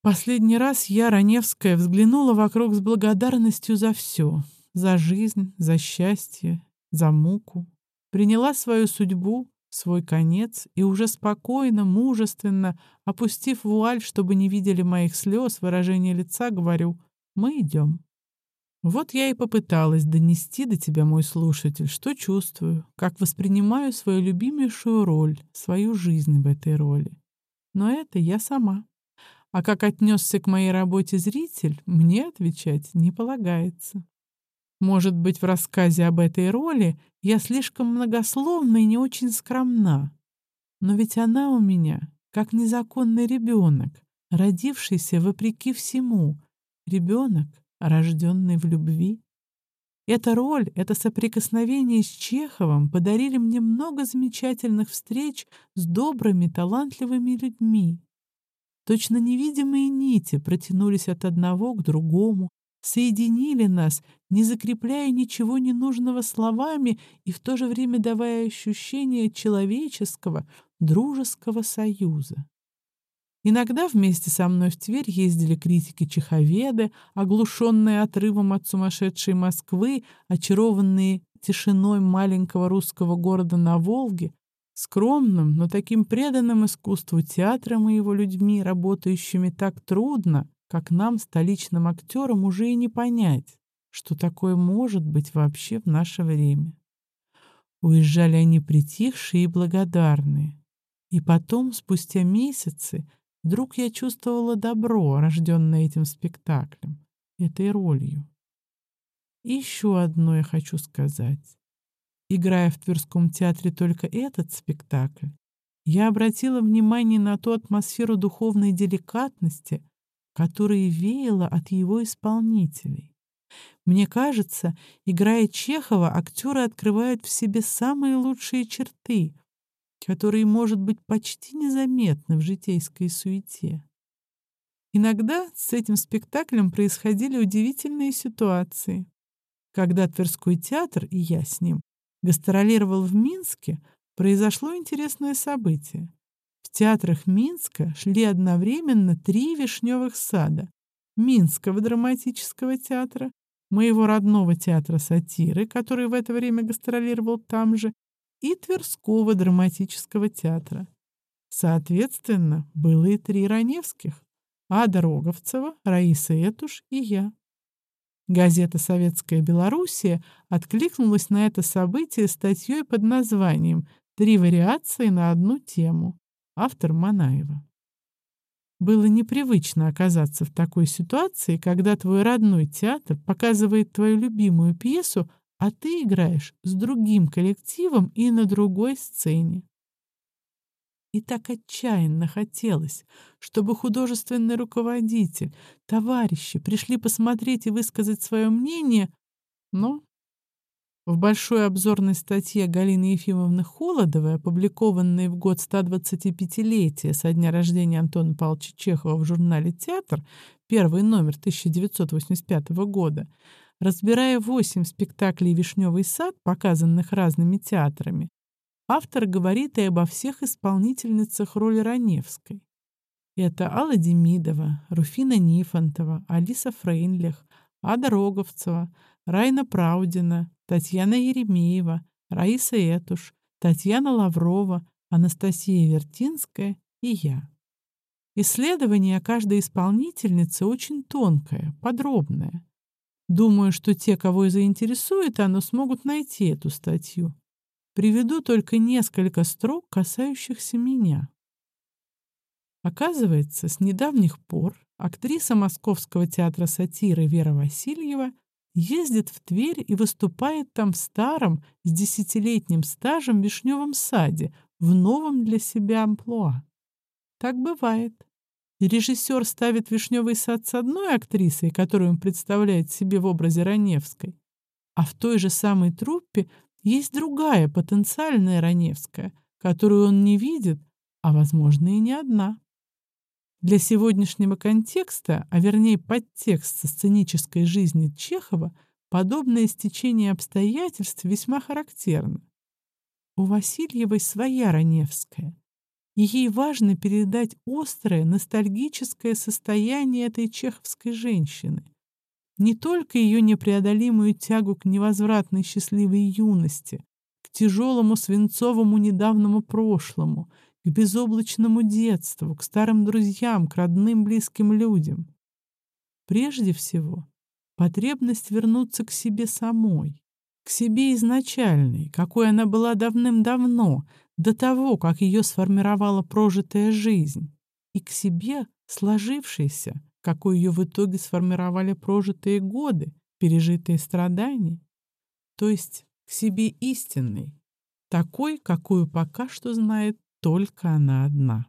[SPEAKER 1] Последний раз я, Раневская, взглянула вокруг с благодарностью за все, за жизнь, за счастье, за муку, приняла свою судьбу, свой конец и уже спокойно, мужественно, опустив вуаль, чтобы не видели моих слез, выражение лица, говорю, мы идем. Вот я и попыталась донести до тебя, мой слушатель, что чувствую, как воспринимаю свою любимейшую роль, свою жизнь в этой роли. Но это я сама. А как отнесся к моей работе зритель, мне отвечать не полагается. Может быть, в рассказе об этой роли я слишком многословна и не очень скромна. Но ведь она у меня как незаконный ребенок, родившийся вопреки всему. Ребенок, рожденный в любви. Эта роль, это соприкосновение с Чеховым подарили мне много замечательных встреч с добрыми, талантливыми людьми. Точно невидимые нити протянулись от одного к другому, соединили нас, не закрепляя ничего ненужного словами и в то же время давая ощущение человеческого, дружеского союза. Иногда вместе со мной в Тверь ездили критики-чеховеды, оглушенные отрывом от сумасшедшей Москвы, очарованные тишиной маленького русского города на Волге, скромным, но таким преданным искусству театром и его людьми, работающими так трудно, как нам, столичным актерам, уже и не понять, что такое может быть вообще в наше время. Уезжали они притихшие и благодарные. И потом, спустя месяцы, Вдруг я чувствовала добро, рожденное этим спектаклем, этой ролью. И еще одно я хочу сказать. Играя в Тверском театре только этот спектакль, я обратила внимание на ту атмосферу духовной деликатности, которая веяла от его исполнителей. Мне кажется, играя Чехова, актеры открывают в себе самые лучшие черты, которые, может быть, почти незаметны в житейской суете. Иногда с этим спектаклем происходили удивительные ситуации. Когда Тверской театр, и я с ним, гастролировал в Минске, произошло интересное событие. В театрах Минска шли одновременно три вишневых сада. Минского драматического театра, моего родного театра сатиры, который в это время гастролировал там же, и Тверского драматического театра. Соответственно, было и три Раневских — Ада Роговцева, Раиса Этуш и я. Газета «Советская Белоруссия» откликнулась на это событие статьей под названием «Три вариации на одну тему». Автор Манаева. Было непривычно оказаться в такой ситуации, когда твой родной театр показывает твою любимую пьесу а ты играешь с другим коллективом и на другой сцене. И так отчаянно хотелось, чтобы художественный руководитель, товарищи пришли посмотреть и высказать свое мнение, но в большой обзорной статье Галины Ефимовны Холодовой, опубликованной в год 125-летия со дня рождения Антона Павловича Чехова в журнале «Театр», первый номер 1985 года, Разбирая восемь спектаклей «Вишневый сад», показанных разными театрами, автор говорит и обо всех исполнительницах роли Раневской. Это Алла Демидова, Руфина Нифонтова, Алиса Фрейнлих, Ада Роговцева, Райна Праудина, Татьяна Еремеева, Раиса Этуш, Татьяна Лаврова, Анастасия Вертинская и я. Исследование каждой исполнительнице очень тонкое, подробное. Думаю, что те, кого заинтересует оно, смогут найти эту статью. Приведу только несколько строк, касающихся меня. Оказывается, с недавних пор актриса Московского театра сатиры Вера Васильева ездит в Тверь и выступает там в старом, с десятилетним стажем вишневом саде, в новом для себя амплуа. Так бывает. И режиссер ставит «Вишневый сад» с одной актрисой, которую он представляет себе в образе Раневской, а в той же самой труппе есть другая, потенциальная Раневская, которую он не видит, а, возможно, и не одна. Для сегодняшнего контекста, а вернее подтекста сценической жизни Чехова, подобное стечение обстоятельств весьма характерно. У Васильевой своя Раневская, и ей важно передать острое ностальгическое состояние этой чеховской женщины. Не только ее непреодолимую тягу к невозвратной счастливой юности, к тяжелому свинцовому недавнему прошлому — к безоблачному детству, к старым друзьям, к родным близким людям. Прежде всего, потребность вернуться к себе самой, к себе изначальной, какой она была давным-давно, до того, как ее сформировала прожитая жизнь, и к себе сложившейся, какой ее в итоге сформировали прожитые годы, пережитые страдания, то есть к себе истинной, такой, какую пока что знает только она одна.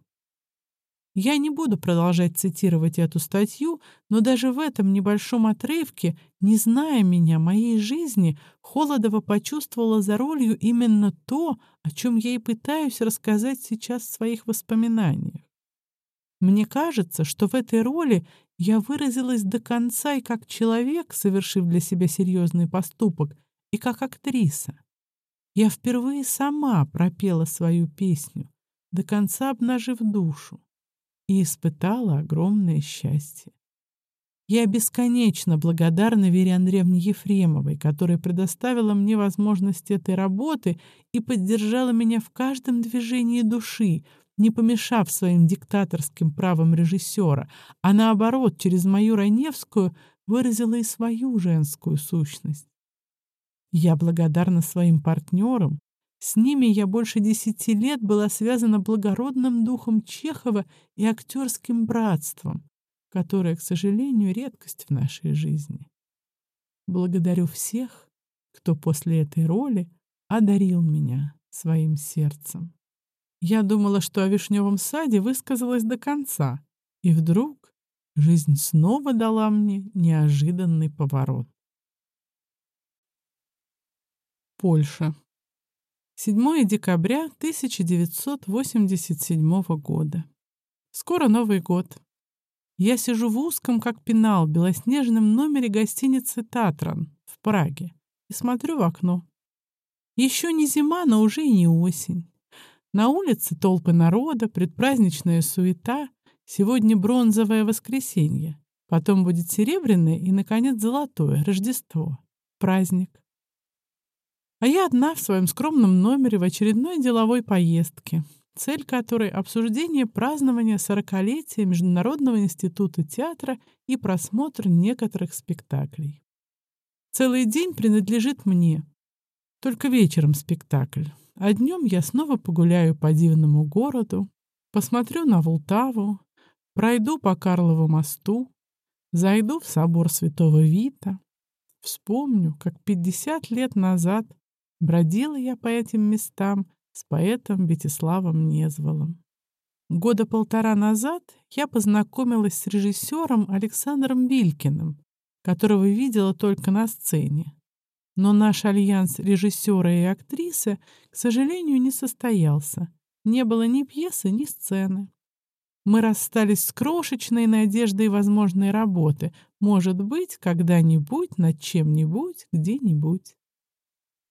[SPEAKER 1] Я не буду продолжать цитировать эту статью, но даже в этом небольшом отрывке, не зная меня, моей жизни, Холодова почувствовала за ролью именно то, о чем я и пытаюсь рассказать сейчас в своих воспоминаниях. Мне кажется, что в этой роли я выразилась до конца и как человек, совершив для себя серьезный поступок, и как актриса. Я впервые сама пропела свою песню, до конца обнажив душу, и испытала огромное счастье. Я бесконечно благодарна Вере Андреевне Ефремовой, которая предоставила мне возможность этой работы и поддержала меня в каждом движении души, не помешав своим диктаторским правам режиссера, а наоборот, через мою Раневскую выразила и свою женскую сущность. Я благодарна своим партнерам, с ними я больше десяти лет была связана благородным духом Чехова и актерским братством, которое, к сожалению, редкость в нашей жизни. Благодарю всех, кто после этой роли одарил меня своим сердцем. Я думала, что о вишневом саде высказалась до конца, и вдруг жизнь снова дала мне неожиданный поворот. Польша. 7 декабря 1987 года. Скоро Новый год. Я сижу в узком, как пенал, белоснежном номере гостиницы «Татран» в Праге и смотрю в окно. Еще не зима, но уже и не осень. На улице толпы народа, предпраздничная суета. Сегодня бронзовое воскресенье. Потом будет серебряное и, наконец, золотое Рождество. Праздник. А я одна в своем скромном номере в очередной деловой поездке, цель которой — обсуждение празднования сорокалетия Международного института театра и просмотр некоторых спектаклей. Целый день принадлежит мне. Только вечером спектакль. А днем я снова погуляю по дивному городу, посмотрю на Волтаву, пройду по Карлову мосту, зайду в собор Святого Вита, вспомню, как 50 лет назад Бродила я по этим местам с поэтом Вячеславом Незволом. Года полтора назад я познакомилась с режиссером Александром Вилькиным, которого видела только на сцене. Но наш альянс режиссера и актрисы, к сожалению, не состоялся. Не было ни пьесы, ни сцены. Мы расстались с крошечной надеждой возможной работы. Может быть, когда-нибудь, над чем-нибудь, где-нибудь.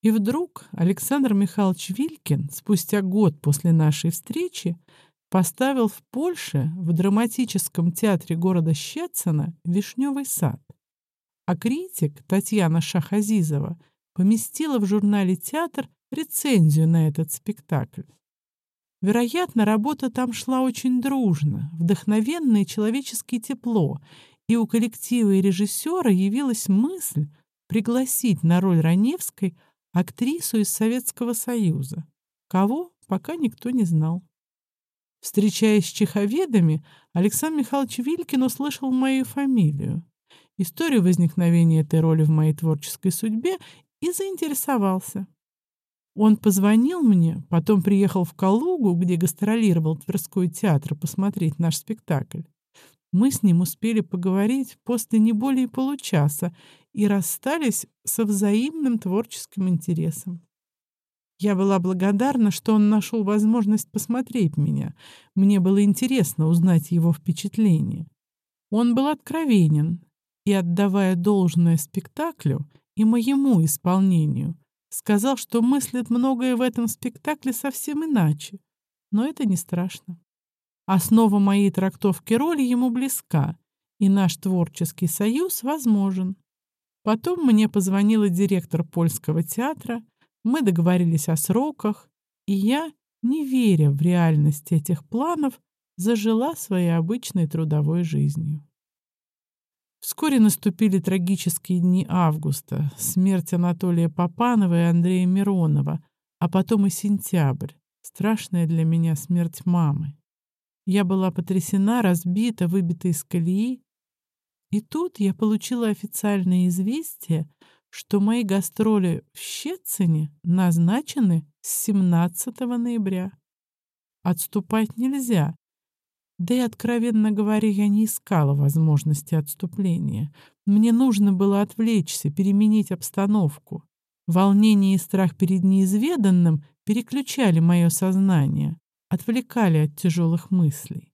[SPEAKER 1] И вдруг Александр Михайлович Вилькин, спустя год после нашей встречи, поставил в Польше в драматическом театре города Щецина «Вишневый сад». А критик Татьяна Шахазизова поместила в журнале «Театр» рецензию на этот спектакль. Вероятно, работа там шла очень дружно, вдохновенно и человечески тепло, и у коллектива и режиссера явилась мысль пригласить на роль Раневской – актрису из Советского Союза. Кого, пока никто не знал. Встречаясь с чеховедами, Александр Михайлович Вилькин услышал мою фамилию, историю возникновения этой роли в моей творческой судьбе и заинтересовался. Он позвонил мне, потом приехал в Калугу, где гастролировал Тверской театр, посмотреть наш спектакль. Мы с ним успели поговорить после не более получаса и расстались со взаимным творческим интересом. Я была благодарна, что он нашел возможность посмотреть меня. Мне было интересно узнать его впечатление. Он был откровенен и, отдавая должное спектаклю и моему исполнению, сказал, что мыслит многое в этом спектакле совсем иначе. Но это не страшно. Основа моей трактовки роли ему близка, и наш творческий союз возможен. Потом мне позвонила директор польского театра, мы договорились о сроках, и я, не веря в реальность этих планов, зажила своей обычной трудовой жизнью. Вскоре наступили трагические дни августа, смерть Анатолия Попанова и Андрея Миронова, а потом и сентябрь, страшная для меня смерть мамы. Я была потрясена, разбита, выбита из колеи. И тут я получила официальное известие, что мои гастроли в Щецине назначены с 17 ноября. Отступать нельзя. Да и, откровенно говоря, я не искала возможности отступления. Мне нужно было отвлечься, переменить обстановку. Волнение и страх перед неизведанным переключали мое сознание, отвлекали от тяжелых мыслей.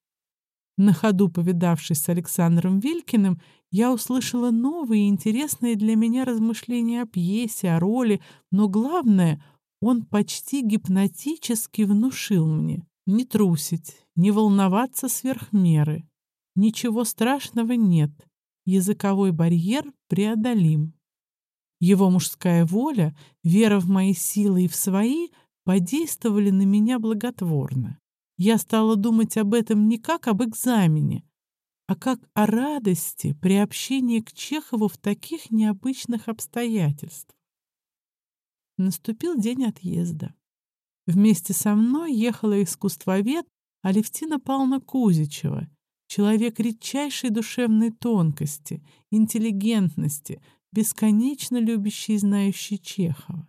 [SPEAKER 1] На ходу повидавшись с Александром Вилькиным, я услышала новые интересные для меня размышления о пьесе, о роли, но главное, он почти гипнотически внушил мне не трусить, не волноваться сверх меры. Ничего страшного нет, языковой барьер преодолим. Его мужская воля, вера в мои силы и в свои подействовали на меня благотворно. Я стала думать об этом не как об экзамене, а как о радости при общении к Чехову в таких необычных обстоятельствах. Наступил день отъезда. Вместе со мной ехала искусствовед Алевтина Павловна Кузичева, человек редчайшей душевной тонкости, интеллигентности, бесконечно любящий и знающий Чехова.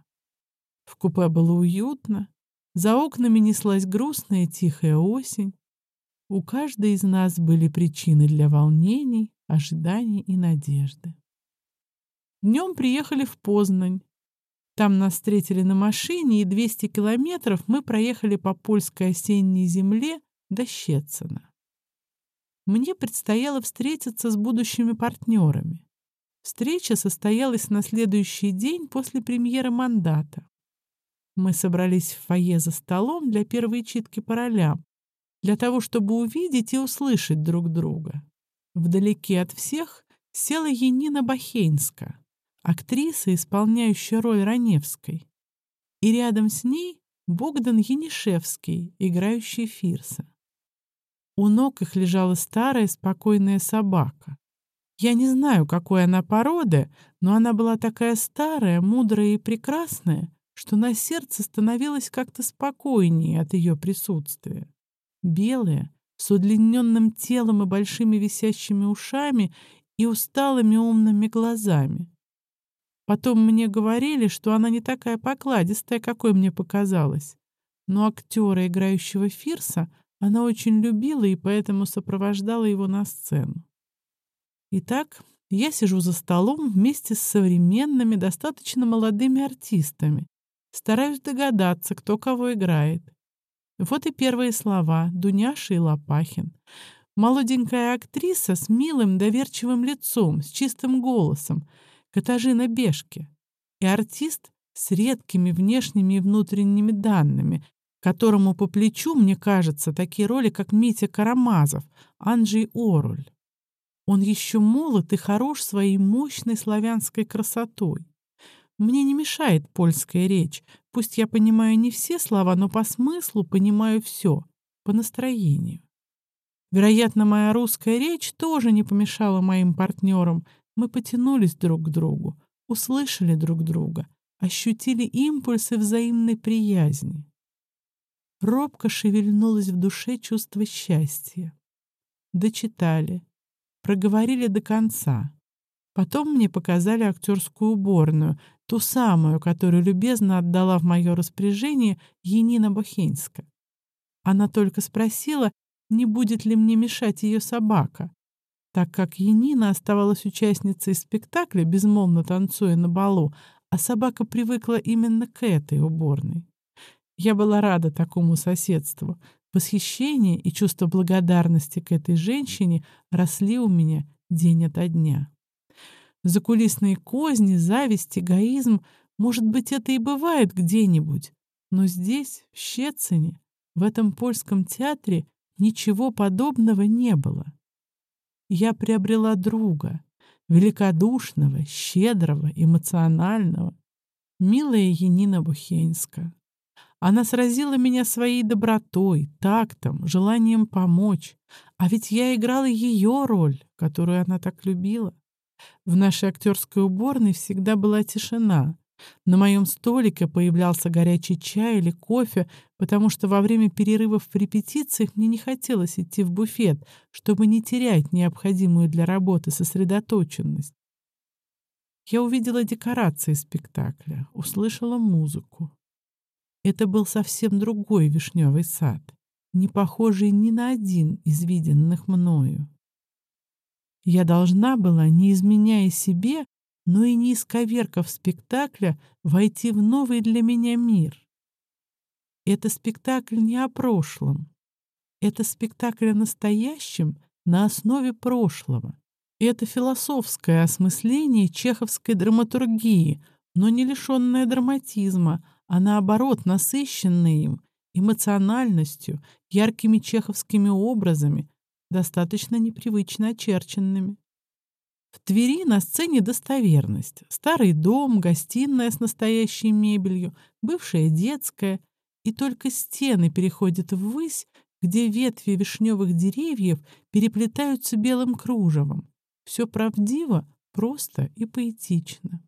[SPEAKER 1] В купе было уютно, за окнами неслась грустная тихая осень. У каждой из нас были причины для волнений, ожиданий и надежды. Днем приехали в Познань. Там нас встретили на машине, и 200 километров мы проехали по польской осенней земле до Щецина. Мне предстояло встретиться с будущими партнерами. Встреча состоялась на следующий день после премьеры мандата. Мы собрались в фойе за столом для первой читки по ролям, для того, чтобы увидеть и услышать друг друга. Вдалеке от всех села Енина Бахейнска, актриса, исполняющая роль Раневской. И рядом с ней Богдан Янишевский, играющий Фирса. У ног их лежала старая спокойная собака. Я не знаю, какой она породы, но она была такая старая, мудрая и прекрасная, что на сердце становилось как-то спокойнее от ее присутствия. Белая, с удлиненным телом и большими висящими ушами и усталыми умными глазами. Потом мне говорили, что она не такая покладистая, какой мне показалось. Но актера, играющего Фирса, она очень любила и поэтому сопровождала его на сцену. Итак, я сижу за столом вместе с современными, достаточно молодыми артистами, Стараюсь догадаться, кто кого играет. Вот и первые слова Дуняша и Лопахин. Молоденькая актриса с милым, доверчивым лицом, с чистым голосом, Катажина Бешки. И артист с редкими внешними и внутренними данными, которому по плечу, мне кажется, такие роли, как Митя Карамазов, Анджей Оруль. Он еще молод и хорош своей мощной славянской красотой. Мне не мешает польская речь. Пусть я понимаю не все слова, но по смыслу понимаю все, по настроению. Вероятно, моя русская речь тоже не помешала моим партнерам. Мы потянулись друг к другу, услышали друг друга, ощутили импульсы взаимной приязни. Робко шевельнулось в душе чувство счастья. Дочитали, проговорили до конца. Потом мне показали актерскую уборную, ту самую, которую любезно отдала в мое распоряжение Енина Бохеньска. Она только спросила, не будет ли мне мешать ее собака, так как Енина оставалась участницей спектакля, безмолвно танцуя на балу, а собака привыкла именно к этой уборной. Я была рада такому соседству. Восхищение и чувство благодарности к этой женщине росли у меня день ото дня. Закулисные козни, зависть, эгоизм, может быть, это и бывает где-нибудь, но здесь, в Щецине, в этом польском театре, ничего подобного не было. Я приобрела друга, великодушного, щедрого, эмоционального, милая Янина Бухенска. Она сразила меня своей добротой, тактом, желанием помочь. А ведь я играла ее роль, которую она так любила. В нашей актерской уборной всегда была тишина. На моем столике появлялся горячий чай или кофе, потому что во время перерывов в репетициях мне не хотелось идти в буфет, чтобы не терять необходимую для работы сосредоточенность. Я увидела декорации спектакля, услышала музыку. Это был совсем другой вишневый сад, не похожий ни на один из виденных мною. Я должна была, не изменяя себе, но и не исковеркав спектакля, войти в новый для меня мир. Это спектакль не о прошлом. Это спектакль о настоящем на основе прошлого. Это философское осмысление чеховской драматургии, но не лишенное драматизма, а наоборот насыщенное им, эмоциональностью, яркими чеховскими образами, достаточно непривычно очерченными. В Твери на сцене достоверность. Старый дом, гостиная с настоящей мебелью, бывшая детская, и только стены переходят ввысь, где ветви вишневых деревьев переплетаются белым кружевом. Все правдиво, просто и поэтично.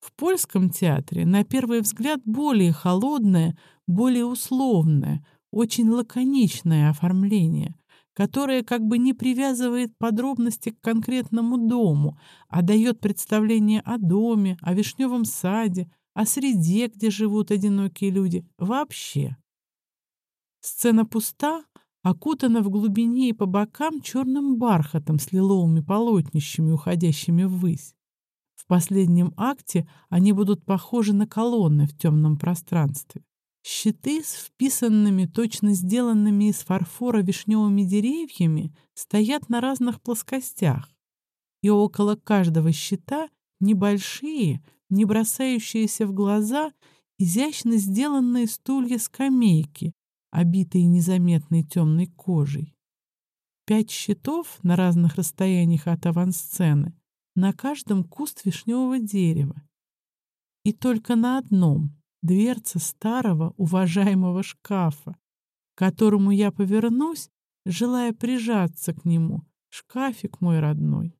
[SPEAKER 1] В польском театре, на первый взгляд, более холодное, более условное, очень лаконичное оформление, которое как бы не привязывает подробности к конкретному дому, а дает представление о доме, о вишневом саде, о среде, где живут одинокие люди, вообще. Сцена пуста, окутана в глубине и по бокам черным бархатом с лиловыми полотнищами, уходящими ввысь. В последнем акте они будут похожи на колонны в темном пространстве. Щиты с вписанными, точно сделанными из фарфора вишневыми деревьями стоят на разных плоскостях, и около каждого щита небольшие, не бросающиеся в глаза, изящно сделанные стулья-скамейки, обитые незаметной темной кожей. Пять щитов на разных расстояниях от авансцены на каждом куст вишневого дерева. И только на одном — дверца старого уважаемого шкафа, к которому я повернусь, желая прижаться к нему, шкафик мой родной.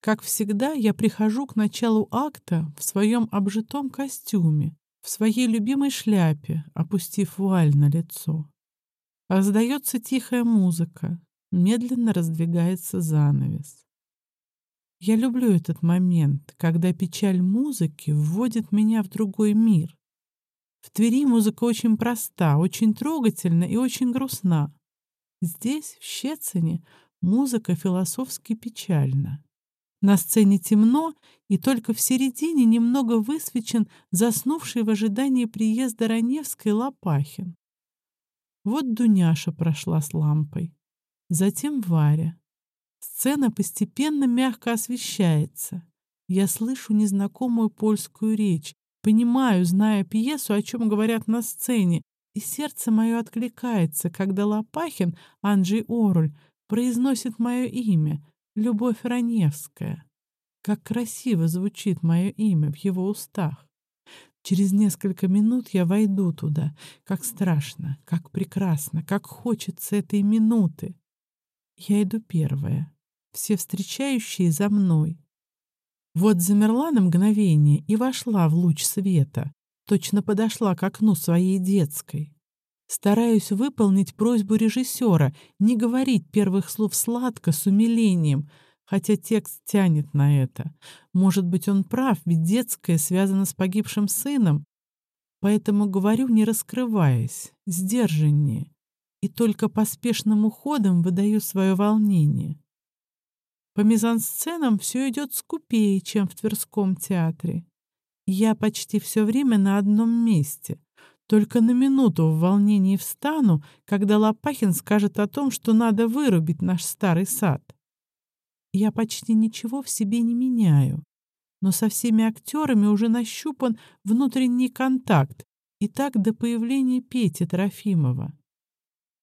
[SPEAKER 1] Как всегда, я прихожу к началу акта в своем обжитом костюме, в своей любимой шляпе, опустив вуаль на лицо. Раздается тихая музыка, медленно раздвигается занавес. Я люблю этот момент, когда печаль музыки вводит меня в другой мир. В Твери музыка очень проста, очень трогательна и очень грустна. Здесь, в Щецине, музыка философски печальна. На сцене темно, и только в середине немного высвечен заснувший в ожидании приезда Раневской Лопахин. Вот Дуняша прошла с лампой, затем Варя. Сцена постепенно мягко освещается. Я слышу незнакомую польскую речь, понимаю, зная пьесу, о чем говорят на сцене, и сердце мое откликается, когда Лопахин, Анджей Оруль, произносит мое имя, Любовь Раневская. Как красиво звучит мое имя в его устах. Через несколько минут я войду туда. Как страшно, как прекрасно, как хочется этой минуты. Я иду первая. Все встречающие за мной. Вот замерла на мгновение и вошла в луч света. Точно подошла к окну своей детской. Стараюсь выполнить просьбу режиссера, не говорить первых слов сладко, с умилением, хотя текст тянет на это. Может быть, он прав, ведь детское связано с погибшим сыном. Поэтому говорю, не раскрываясь, сдержаннее и только поспешным уходом выдаю свое волнение. По мизансценам все идет скупее, чем в Тверском театре. Я почти все время на одном месте. Только на минуту в волнении встану, когда Лопахин скажет о том, что надо вырубить наш старый сад. Я почти ничего в себе не меняю, но со всеми актерами уже нащупан внутренний контакт, и так до появления Пети Трофимова.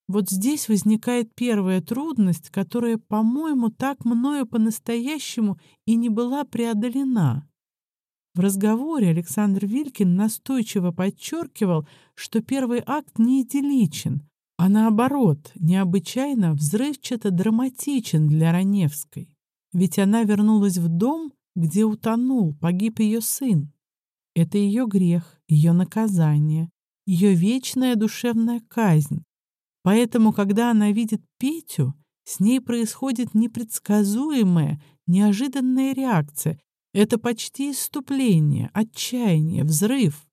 [SPEAKER 1] Вот здесь возникает первая трудность, которая, по-моему, так мною по-настоящему и не была преодолена. В разговоре Александр Вилькин настойчиво подчеркивал, что первый акт не идилличен, а наоборот, необычайно взрывчато-драматичен для Раневской. Ведь она вернулась в дом, где утонул, погиб ее сын. Это ее грех, ее наказание, ее вечная душевная казнь. Поэтому, когда она видит Петю, с ней происходит непредсказуемая, неожиданная реакция. Это почти иступление, отчаяние, взрыв.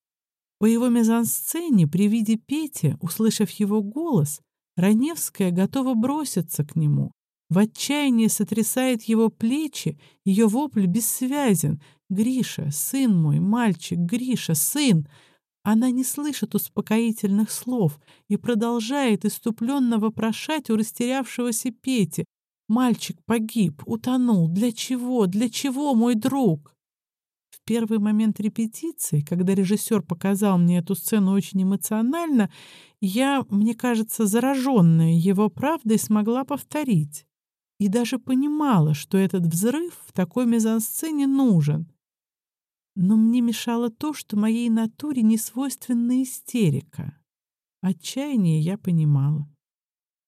[SPEAKER 1] По его мизансцене при виде Пети, услышав его голос, Раневская готова броситься к нему. В отчаянии сотрясает его плечи, ее вопль бессвязен. «Гриша, сын мой, мальчик, Гриша, сын!» Она не слышит успокоительных слов и продолжает иступленно вопрошать у растерявшегося Пети. «Мальчик погиб, утонул. Для чего? Для чего, мой друг?» В первый момент репетиции, когда режиссер показал мне эту сцену очень эмоционально, я, мне кажется, зараженная его правдой, смогла повторить. И даже понимала, что этот взрыв в такой мизансцене нужен. Но мне мешало то, что моей натуре не свойственна истерика. Отчаяние я понимала.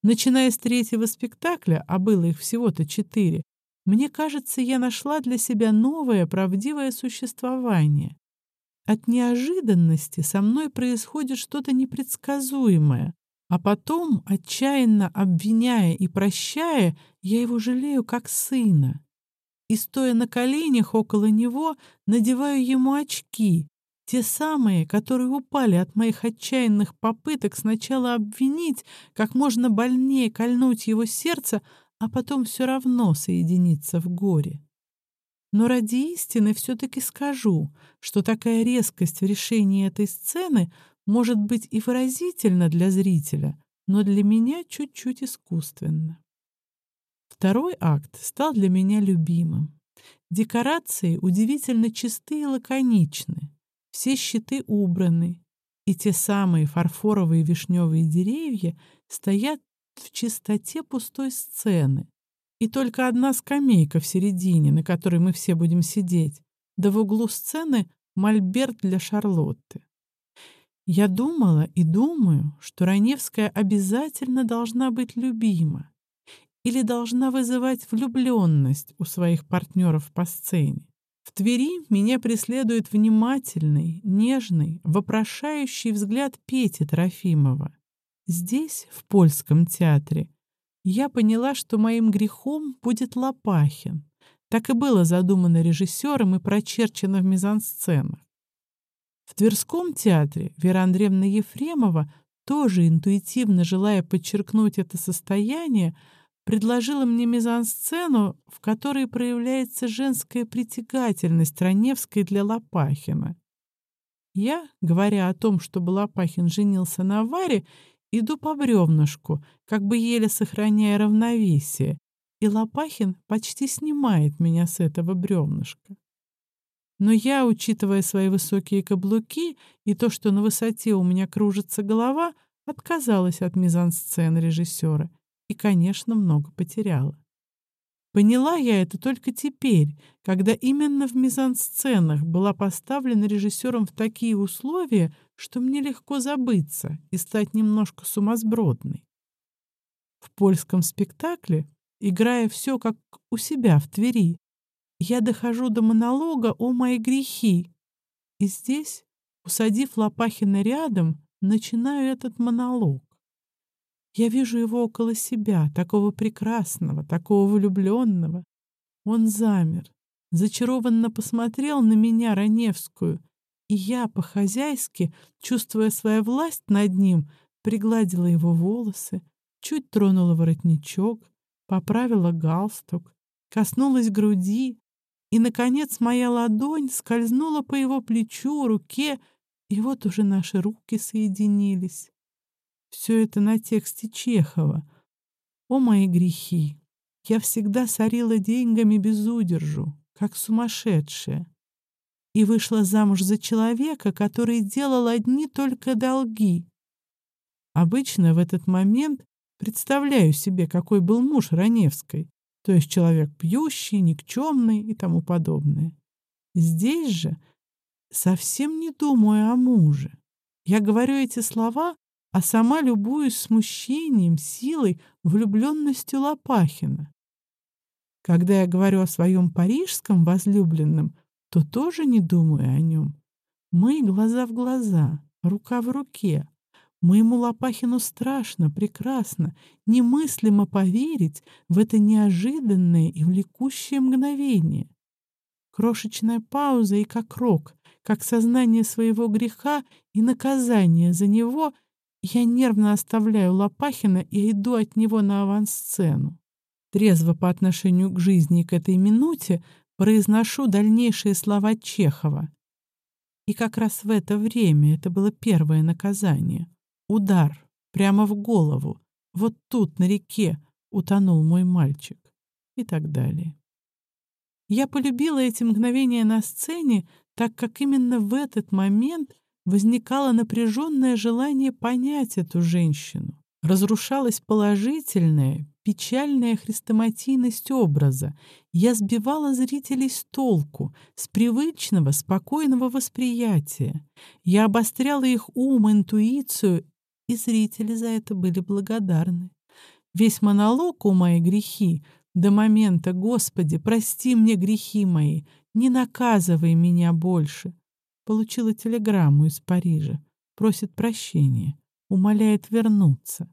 [SPEAKER 1] Начиная с третьего спектакля, а было их всего-то четыре, мне кажется, я нашла для себя новое правдивое существование. От неожиданности со мной происходит что-то непредсказуемое, а потом, отчаянно обвиняя и прощая, я его жалею как сына и, стоя на коленях около него, надеваю ему очки, те самые, которые упали от моих отчаянных попыток сначала обвинить, как можно больнее кольнуть его сердце, а потом все равно соединиться в горе. Но ради истины все-таки скажу, что такая резкость в решении этой сцены может быть и выразительна для зрителя, но для меня чуть-чуть искусственна. Второй акт стал для меня любимым. Декорации удивительно чисты и лаконичны. Все щиты убраны, и те самые фарфоровые вишневые деревья стоят в чистоте пустой сцены. И только одна скамейка в середине, на которой мы все будем сидеть, да в углу сцены мольберт для Шарлотты. Я думала и думаю, что Раневская обязательно должна быть любима или должна вызывать влюбленность у своих партнеров по сцене. В Твери меня преследует внимательный, нежный, вопрошающий взгляд Пети Трофимова. Здесь, в польском театре, я поняла, что моим грехом будет Лопахин. Так и было задумано режиссером и прочерчено в мизансценах. В Тверском театре Вера Андреевна Ефремова, тоже интуитивно желая подчеркнуть это состояние, предложила мне мизансцену, в которой проявляется женская притягательность Раневской для Лопахина. Я, говоря о том, чтобы Лопахин женился на Варе, иду по бревнышку, как бы еле сохраняя равновесие, и Лопахин почти снимает меня с этого бревнышка. Но я, учитывая свои высокие каблуки и то, что на высоте у меня кружится голова, отказалась от мизансцен режиссера и, конечно, много потеряла. Поняла я это только теперь, когда именно в мизансценах была поставлена режиссером в такие условия, что мне легко забыться и стать немножко сумасбродной. В польском спектакле, играя все как у себя в Твери, я дохожу до монолога «О мои грехи!» и здесь, усадив Лопахина рядом, начинаю этот монолог. Я вижу его около себя, такого прекрасного, такого влюбленного. Он замер, зачарованно посмотрел на меня, Раневскую, и я, по-хозяйски, чувствуя свою власть над ним, пригладила его волосы, чуть тронула воротничок, поправила галстук, коснулась груди, и, наконец, моя ладонь скользнула по его плечу, руке, И вот уже наши руки соединились. Все это на тексте Чехова. О, мои грехи! Я всегда сорила деньгами без удержу, как сумасшедшая. И вышла замуж за человека, который делал одни только долги. Обычно в этот момент представляю себе, какой был муж Раневской, то есть человек пьющий, никчемный и тому подобное. Здесь же совсем не думаю о муже. Я говорю эти слова, а сама любуюсь смущением, силой, влюбленностью Лопахина. Когда я говорю о своем парижском возлюбленном, то тоже не думаю о нем. Мы глаза в глаза, рука в руке. Моему Лопахину страшно, прекрасно, немыслимо поверить в это неожиданное и влекущее мгновение. Крошечная пауза и как рок, как сознание своего греха и наказание за него, я нервно оставляю Лопахина и иду от него на авансцену. Трезво по отношению к жизни и к этой минуте произношу дальнейшие слова Чехова. И как раз в это время это было первое наказание. Удар прямо в голову. Вот тут, на реке, утонул мой мальчик. И так далее. Я полюбила эти мгновения на сцене, так как именно в этот момент возникало напряженное желание понять эту женщину. Разрушалась положительная, печальная хрестоматийность образа. Я сбивала зрителей с толку, с привычного, спокойного восприятия. Я обостряла их ум, интуицию, и зрители за это были благодарны. Весь монолог «У мои грехи» До момента, Господи, прости мне грехи мои, не наказывай меня больше. Получила телеграмму из Парижа, просит прощения, умоляет вернуться.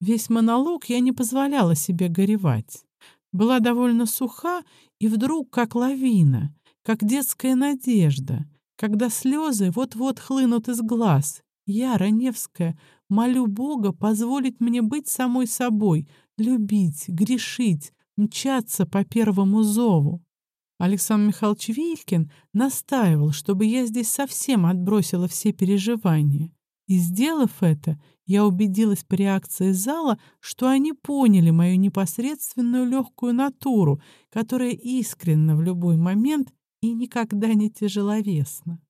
[SPEAKER 1] Весь монолог я не позволяла себе горевать. Была довольно суха, и вдруг, как лавина, как детская надежда, когда слезы вот-вот хлынут из глаз, я, Раневская, молю Бога позволить мне быть самой собой, любить, грешить, мчаться по первому зову. Александр Михайлович Вилькин настаивал, чтобы я здесь совсем отбросила все переживания. И, сделав это, я убедилась по реакции зала, что они поняли мою непосредственную легкую натуру, которая искренна в любой момент и никогда не тяжеловесна.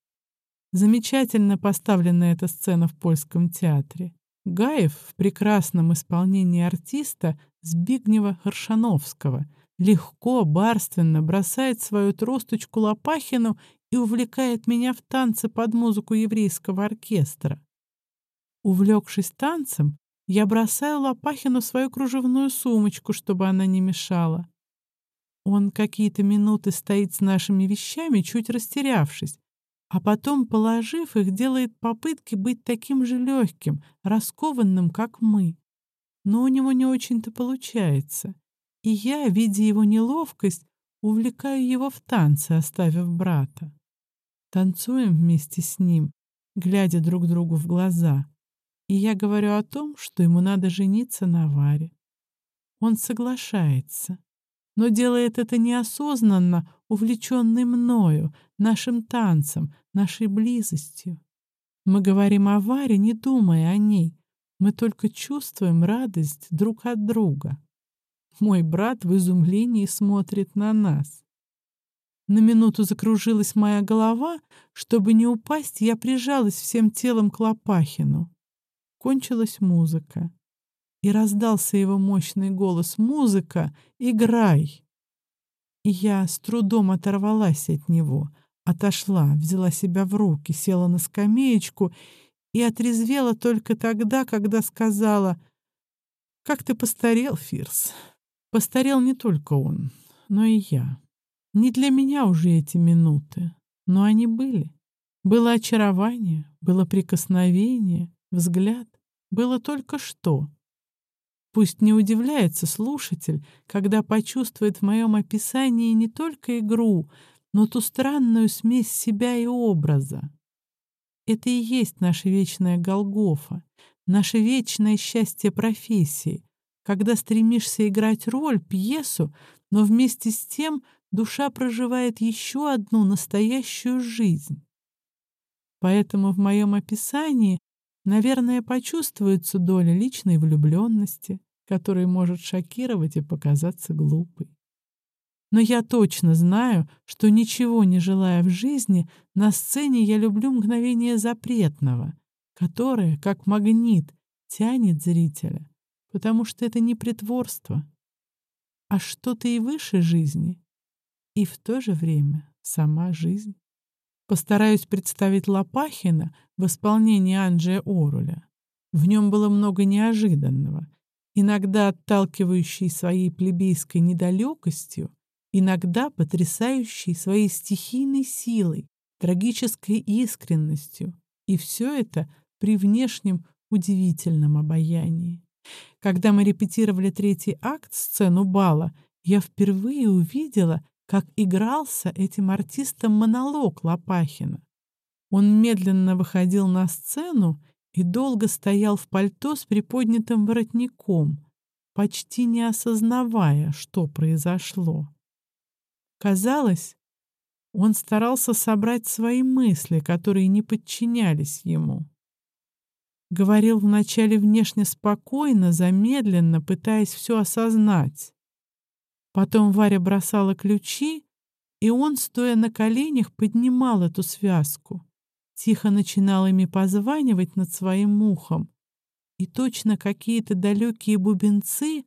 [SPEAKER 1] Замечательно поставлена эта сцена в польском театре. Гаев в прекрасном исполнении артиста Збигнева Харшановского легко, барственно бросает свою тросточку Лопахину и увлекает меня в танцы под музыку еврейского оркестра. Увлекшись танцем, я бросаю Лопахину свою кружевную сумочку, чтобы она не мешала. Он какие-то минуты стоит с нашими вещами, чуть растерявшись, а потом, положив их, делает попытки быть таким же легким, раскованным, как мы. Но у него не очень-то получается. И я, видя его неловкость, увлекаю его в танцы, оставив брата. Танцуем вместе с ним, глядя друг другу в глаза. И я говорю о том, что ему надо жениться на Варе. Он соглашается но делает это неосознанно, увлеченный мною, нашим танцем, нашей близостью. Мы говорим о Варе, не думая о ней. Мы только чувствуем радость друг от друга. Мой брат в изумлении смотрит на нас. На минуту закружилась моя голова. Чтобы не упасть, я прижалась всем телом к Лопахину. Кончилась музыка и раздался его мощный голос «Музыка! Играй!» И я с трудом оторвалась от него, отошла, взяла себя в руки, села на скамеечку и отрезвела только тогда, когда сказала «Как ты постарел, Фирс!» Постарел не только он, но и я. Не для меня уже эти минуты, но они были. Было очарование, было прикосновение, взгляд. Было только что. Пусть не удивляется слушатель, когда почувствует в моем описании не только игру, но ту странную смесь себя и образа. Это и есть наша вечная Голгофа, наше вечное счастье профессии, когда стремишься играть роль, пьесу, но вместе с тем душа проживает еще одну настоящую жизнь. Поэтому в моем описании, наверное, почувствуется доля личной влюбленности, которая может шокировать и показаться глупой. Но я точно знаю, что ничего не желая в жизни, на сцене я люблю мгновение запретного, которое, как магнит, тянет зрителя, потому что это не притворство, а что-то и выше жизни, и в то же время сама жизнь. Постараюсь представить Лопахина в исполнении Анджея Оруля. В нем было много неожиданного, иногда отталкивающий своей плебейской недалекостью, иногда потрясающий своей стихийной силой, трагической искренностью, и все это при внешнем удивительном обаянии. Когда мы репетировали третий акт, сцену бала, я впервые увидела, как игрался этим артистом монолог Лопахина. Он медленно выходил на сцену и долго стоял в пальто с приподнятым воротником, почти не осознавая, что произошло. Казалось, он старался собрать свои мысли, которые не подчинялись ему. Говорил вначале внешне спокойно, замедленно, пытаясь все осознать. Потом Варя бросала ключи, и он, стоя на коленях, поднимал эту связку. Тихо начинал ими позванивать над своим ухом. И точно какие-то далекие бубенцы,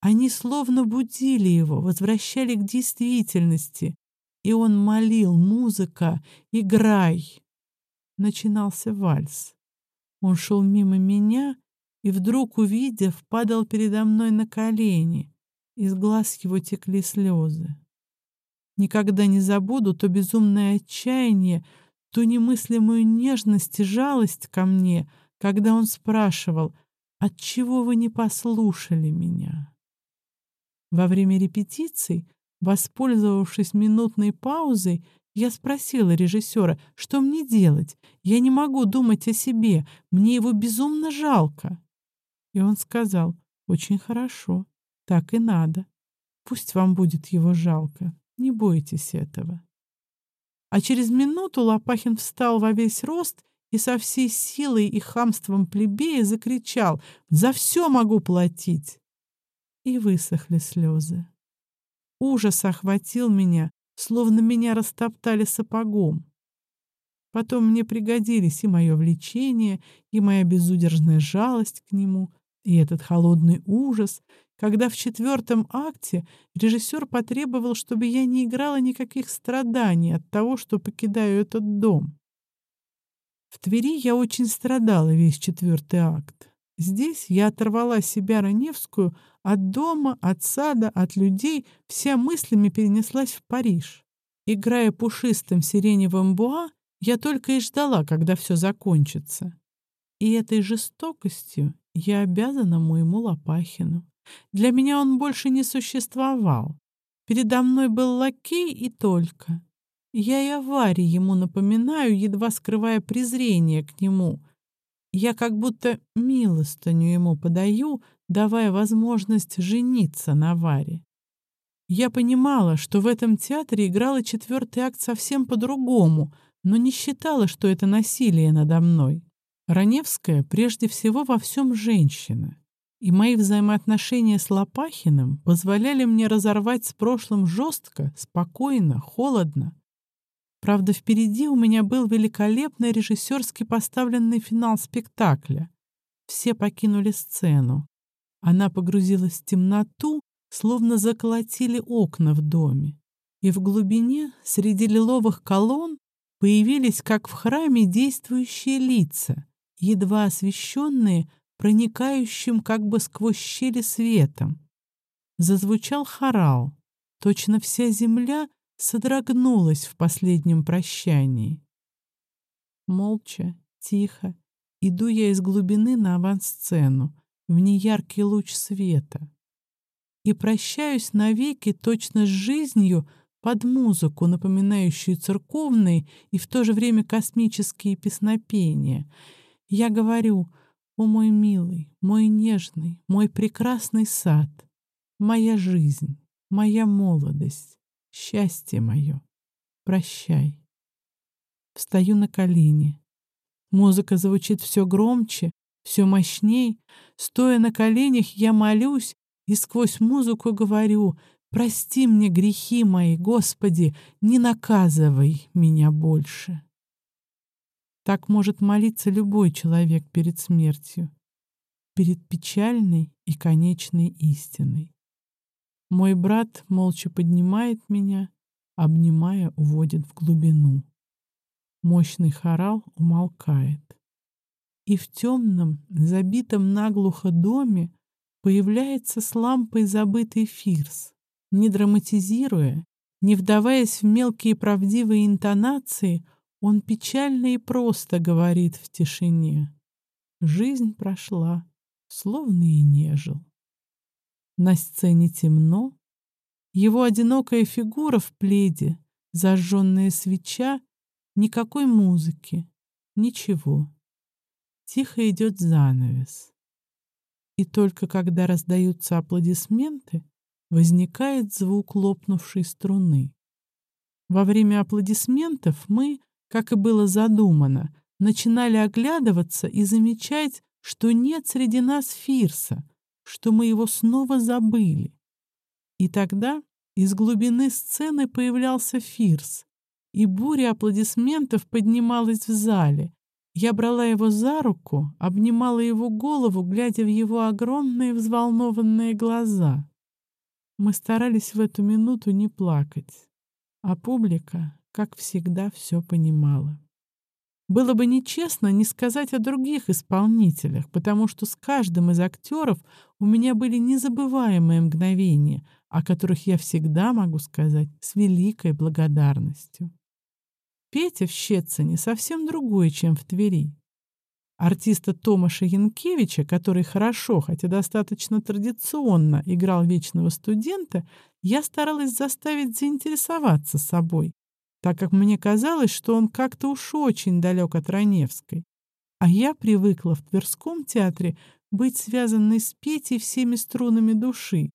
[SPEAKER 1] они словно будили его, возвращали к действительности. И он молил, музыка, играй. Начинался вальс. Он шел мимо меня и вдруг, увидев, падал передо мной на колени. Из глаз его текли слезы. Никогда не забуду то безумное отчаяние, ту немыслимую нежность и жалость ко мне, когда он спрашивал, «Отчего вы не послушали меня?» Во время репетиций, воспользовавшись минутной паузой, я спросила режиссера, что мне делать? Я не могу думать о себе, мне его безумно жалко. И он сказал, очень хорошо, так и надо. Пусть вам будет его жалко, не бойтесь этого. А через минуту Лопахин встал во весь рост и со всей силой и хамством плебея закричал «За все могу платить!» И высохли слезы. Ужас охватил меня, словно меня растоптали сапогом. Потом мне пригодились и мое влечение, и моя безудержная жалость к нему, и этот холодный ужас, когда в четвертом акте режиссер потребовал, чтобы я не играла никаких страданий от того, что покидаю этот дом. В Твери я очень страдала весь четвертый акт. Здесь я оторвала себя Раневскую от дома, от сада, от людей, вся мыслями перенеслась в Париж. Играя пушистым сиреневым буа, я только и ждала, когда все закончится. И этой жестокостью я обязана моему Лопахину. Для меня он больше не существовал. Передо мной был лакей и только. Я и аварии ему напоминаю, едва скрывая презрение к нему. Я как будто милостыню ему подаю, давая возможность жениться на Варе. Я понимала, что в этом театре играла четвертый акт совсем по-другому, но не считала, что это насилие надо мной. Раневская прежде всего во всем женщина, и мои взаимоотношения с Лопахиным позволяли мне разорвать с прошлым жестко, спокойно, холодно. Правда, впереди у меня был великолепный режиссерски поставленный финал спектакля. Все покинули сцену. Она погрузилась в темноту, словно заколотили окна в доме. И в глубине, среди лиловых колонн, появились, как в храме, действующие лица, едва освещенные, проникающим как бы сквозь щели светом. Зазвучал хорал. Точно вся земля содрогнулась в последнем прощании. Молча, тихо, иду я из глубины на авансцену, в неяркий луч света. И прощаюсь навеки точно с жизнью под музыку, напоминающую церковные и в то же время космические песнопения. Я говорю, о мой милый, мой нежный, мой прекрасный сад, моя жизнь, моя молодость, счастье мое, прощай. Встаю на колени, Музыка звучит все громче, все мощней. Стоя на коленях, я молюсь и сквозь музыку говорю «Прости мне грехи мои, Господи, не наказывай меня больше». Так может молиться любой человек перед смертью, перед печальной и конечной истиной. Мой брат молча поднимает меня, обнимая, уводит в глубину. Мощный хорал умолкает. И в темном, забитом наглухо доме появляется с лампой забытый фирс. Не драматизируя, не вдаваясь в мелкие правдивые интонации, он печально и просто говорит в тишине. Жизнь прошла, словно и не жил. На сцене темно, его одинокая фигура в пледе, зажженная свеча Никакой музыки, ничего. Тихо идет занавес. И только когда раздаются аплодисменты, возникает звук лопнувшей струны. Во время аплодисментов мы, как и было задумано, начинали оглядываться и замечать, что нет среди нас Фирса, что мы его снова забыли. И тогда из глубины сцены появлялся Фирс, и буря аплодисментов поднималась в зале. Я брала его за руку, обнимала его голову, глядя в его огромные взволнованные глаза. Мы старались в эту минуту не плакать, а публика, как всегда, все понимала. Было бы нечестно не сказать о других исполнителях, потому что с каждым из актеров у меня были незабываемые мгновения, о которых я всегда могу сказать с великой благодарностью. Петя в Щецине совсем другой, чем в Твери. Артиста Томаша Янкевича, который хорошо, хотя достаточно традиционно играл вечного студента, я старалась заставить заинтересоваться собой, так как мне казалось, что он как-то уж очень далек от Раневской. А я привыкла в Тверском театре быть связанной с Петей всеми струнами души.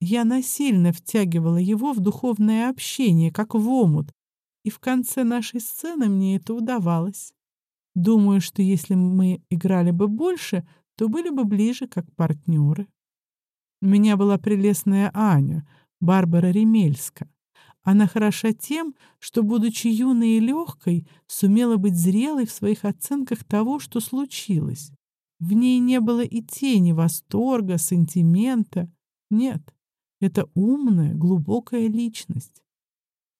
[SPEAKER 1] Я насильно втягивала его в духовное общение, как в омут, и в конце нашей сцены мне это удавалось. Думаю, что если мы играли бы больше, то были бы ближе как партнеры. У меня была прелестная Аня, Барбара Ремельска. Она хороша тем, что, будучи юной и легкой, сумела быть зрелой в своих оценках того, что случилось. В ней не было и тени восторга, сантимента. Нет, это умная, глубокая личность.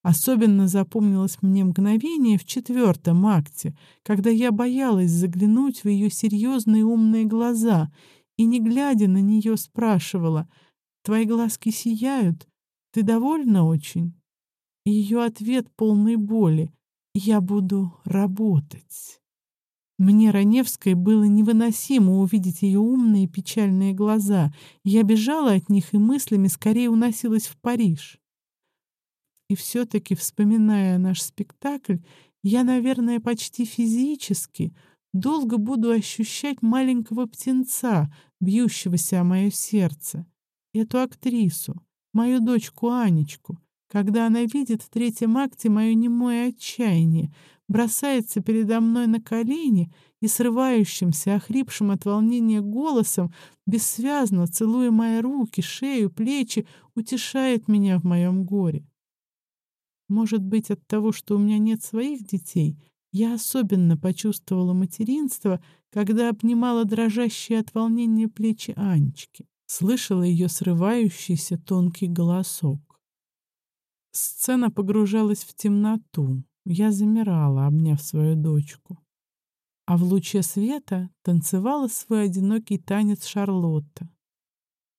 [SPEAKER 1] Особенно запомнилось мне мгновение в четвертом акте, когда я боялась заглянуть в ее серьезные умные глаза и, не глядя на нее, спрашивала, «Твои глазки сияют? Ты довольна очень?» Ее ответ полный боли, «Я буду работать». Мне, Раневской, было невыносимо увидеть ее умные печальные глаза. Я бежала от них и мыслями скорее уносилась в Париж. И все-таки, вспоминая наш спектакль, я, наверное, почти физически долго буду ощущать маленького птенца, бьющегося о мое сердце. Эту актрису, мою дочку Анечку, когда она видит в третьем акте мое немое отчаяние, бросается передо мной на колени и срывающимся, охрипшим от волнения голосом, бессвязно, целуя мои руки, шею, плечи, утешает меня в моем горе. Может быть, от того, что у меня нет своих детей, я особенно почувствовала материнство, когда обнимала дрожащие от волнения плечи Анечки, слышала ее срывающийся тонкий голосок. Сцена погружалась в темноту. Я замирала, обняв свою дочку. А в луче света танцевала свой одинокий танец Шарлотта.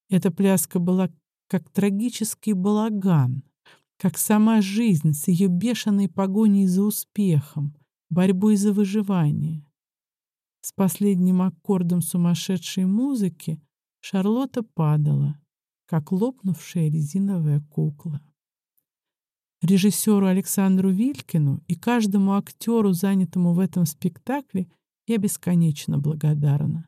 [SPEAKER 1] Эта пляска была как трагический балаган — как сама жизнь с ее бешеной погоней за успехом, борьбой за выживание. С последним аккордом сумасшедшей музыки Шарлотта падала, как лопнувшая резиновая кукла. Режиссеру Александру Вилькину и каждому актеру, занятому в этом спектакле, я бесконечно благодарна.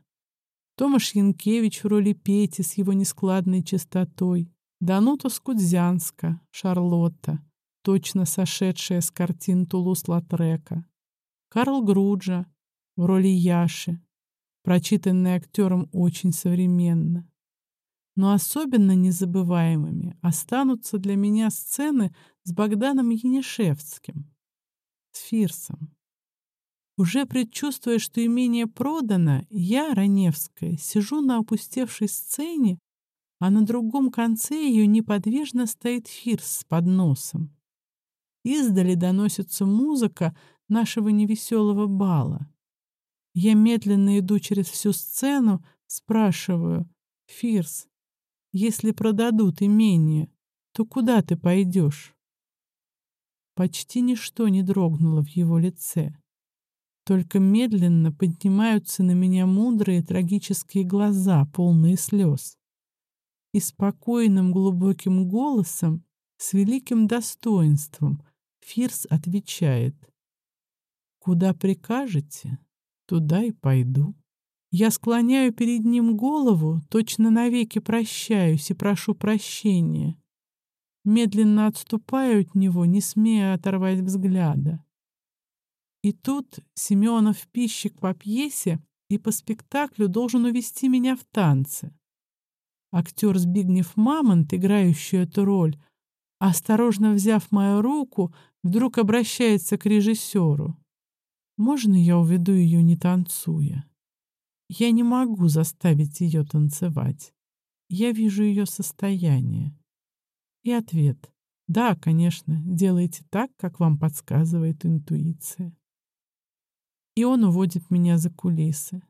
[SPEAKER 1] Томаш Янкевич в роли Пети с его нескладной чистотой, Данута Скудзянска, Шарлотта, точно сошедшая с картин Тулус-Латрека, Карл Груджа, в роли Яши, прочитанные актером очень современно. Но особенно незабываемыми останутся для меня сцены с Богданом Янишевским, с Фирсом. Уже предчувствуя, что имение продано, я, Раневская, сижу на опустевшей сцене, а на другом конце ее неподвижно стоит Фирс с подносом. Издали доносится музыка нашего невеселого бала. Я медленно иду через всю сцену, спрашиваю, «Фирс, если продадут имение, то куда ты пойдешь?» Почти ничто не дрогнуло в его лице. Только медленно поднимаются на меня мудрые трагические глаза, полные слез. И спокойным глубоким голосом, с великим достоинством, Фирс отвечает. «Куда прикажете, туда и пойду. Я склоняю перед ним голову, точно навеки прощаюсь и прошу прощения. Медленно отступаю от него, не смея оторвать взгляда. И тут Семенов, пищик по пьесе и по спектаклю, должен увести меня в танцы. Актер Збигнев Мамонт, играющий эту роль, осторожно взяв мою руку, вдруг обращается к режиссеру. Можно я уведу ее, не танцуя? Я не могу заставить ее танцевать. Я вижу ее состояние. И ответ. Да, конечно, делайте так, как вам подсказывает интуиция. И он уводит меня за кулисы.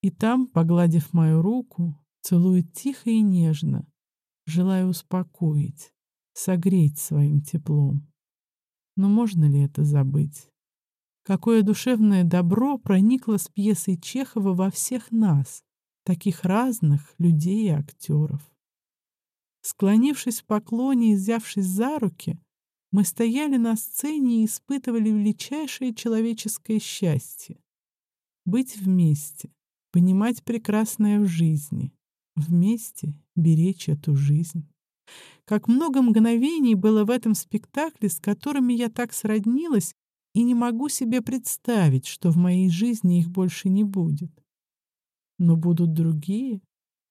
[SPEAKER 1] И там, погладив мою руку, целует тихо и нежно, желая успокоить, согреть своим теплом. Но можно ли это забыть? Какое душевное добро проникло с пьесой Чехова во всех нас, таких разных людей и актеров. Склонившись в поклоне и взявшись за руки, мы стояли на сцене и испытывали величайшее человеческое счастье. Быть вместе, понимать прекрасное в жизни, вместе беречь эту жизнь. Как много мгновений было в этом спектакле, с которыми я так сроднилась и не могу себе представить, что в моей жизни их больше не будет. Но будут другие.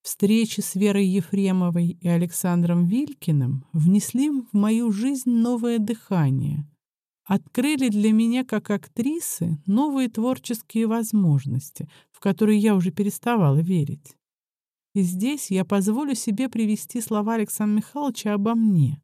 [SPEAKER 1] Встречи с Верой Ефремовой и Александром Вилькиным внесли в мою жизнь новое дыхание, открыли для меня как актрисы новые творческие возможности, в которые я уже переставала верить. И здесь я позволю себе привести слова Александра Михайловича обо мне.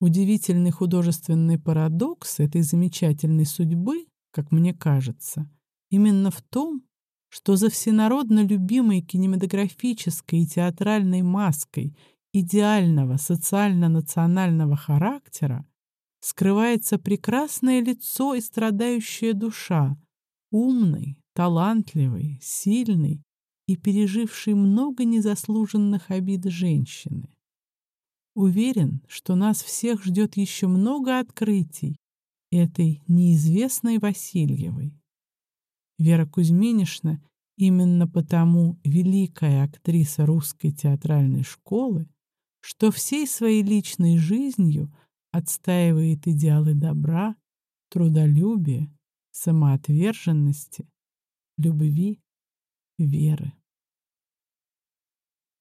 [SPEAKER 1] Удивительный художественный парадокс этой замечательной судьбы, как мне кажется, именно в том, что за всенародно любимой кинематографической и театральной маской идеального социально-национального характера скрывается прекрасное лицо и страдающая душа, умной, талантливой, сильной и пережившей много незаслуженных обид женщины. Уверен, что нас всех ждет еще много открытий этой неизвестной Васильевой. Вера Кузьминишна именно потому великая актриса русской театральной школы, что всей своей личной жизнью отстаивает идеалы добра, трудолюбия, самоотверженности, любви, веры.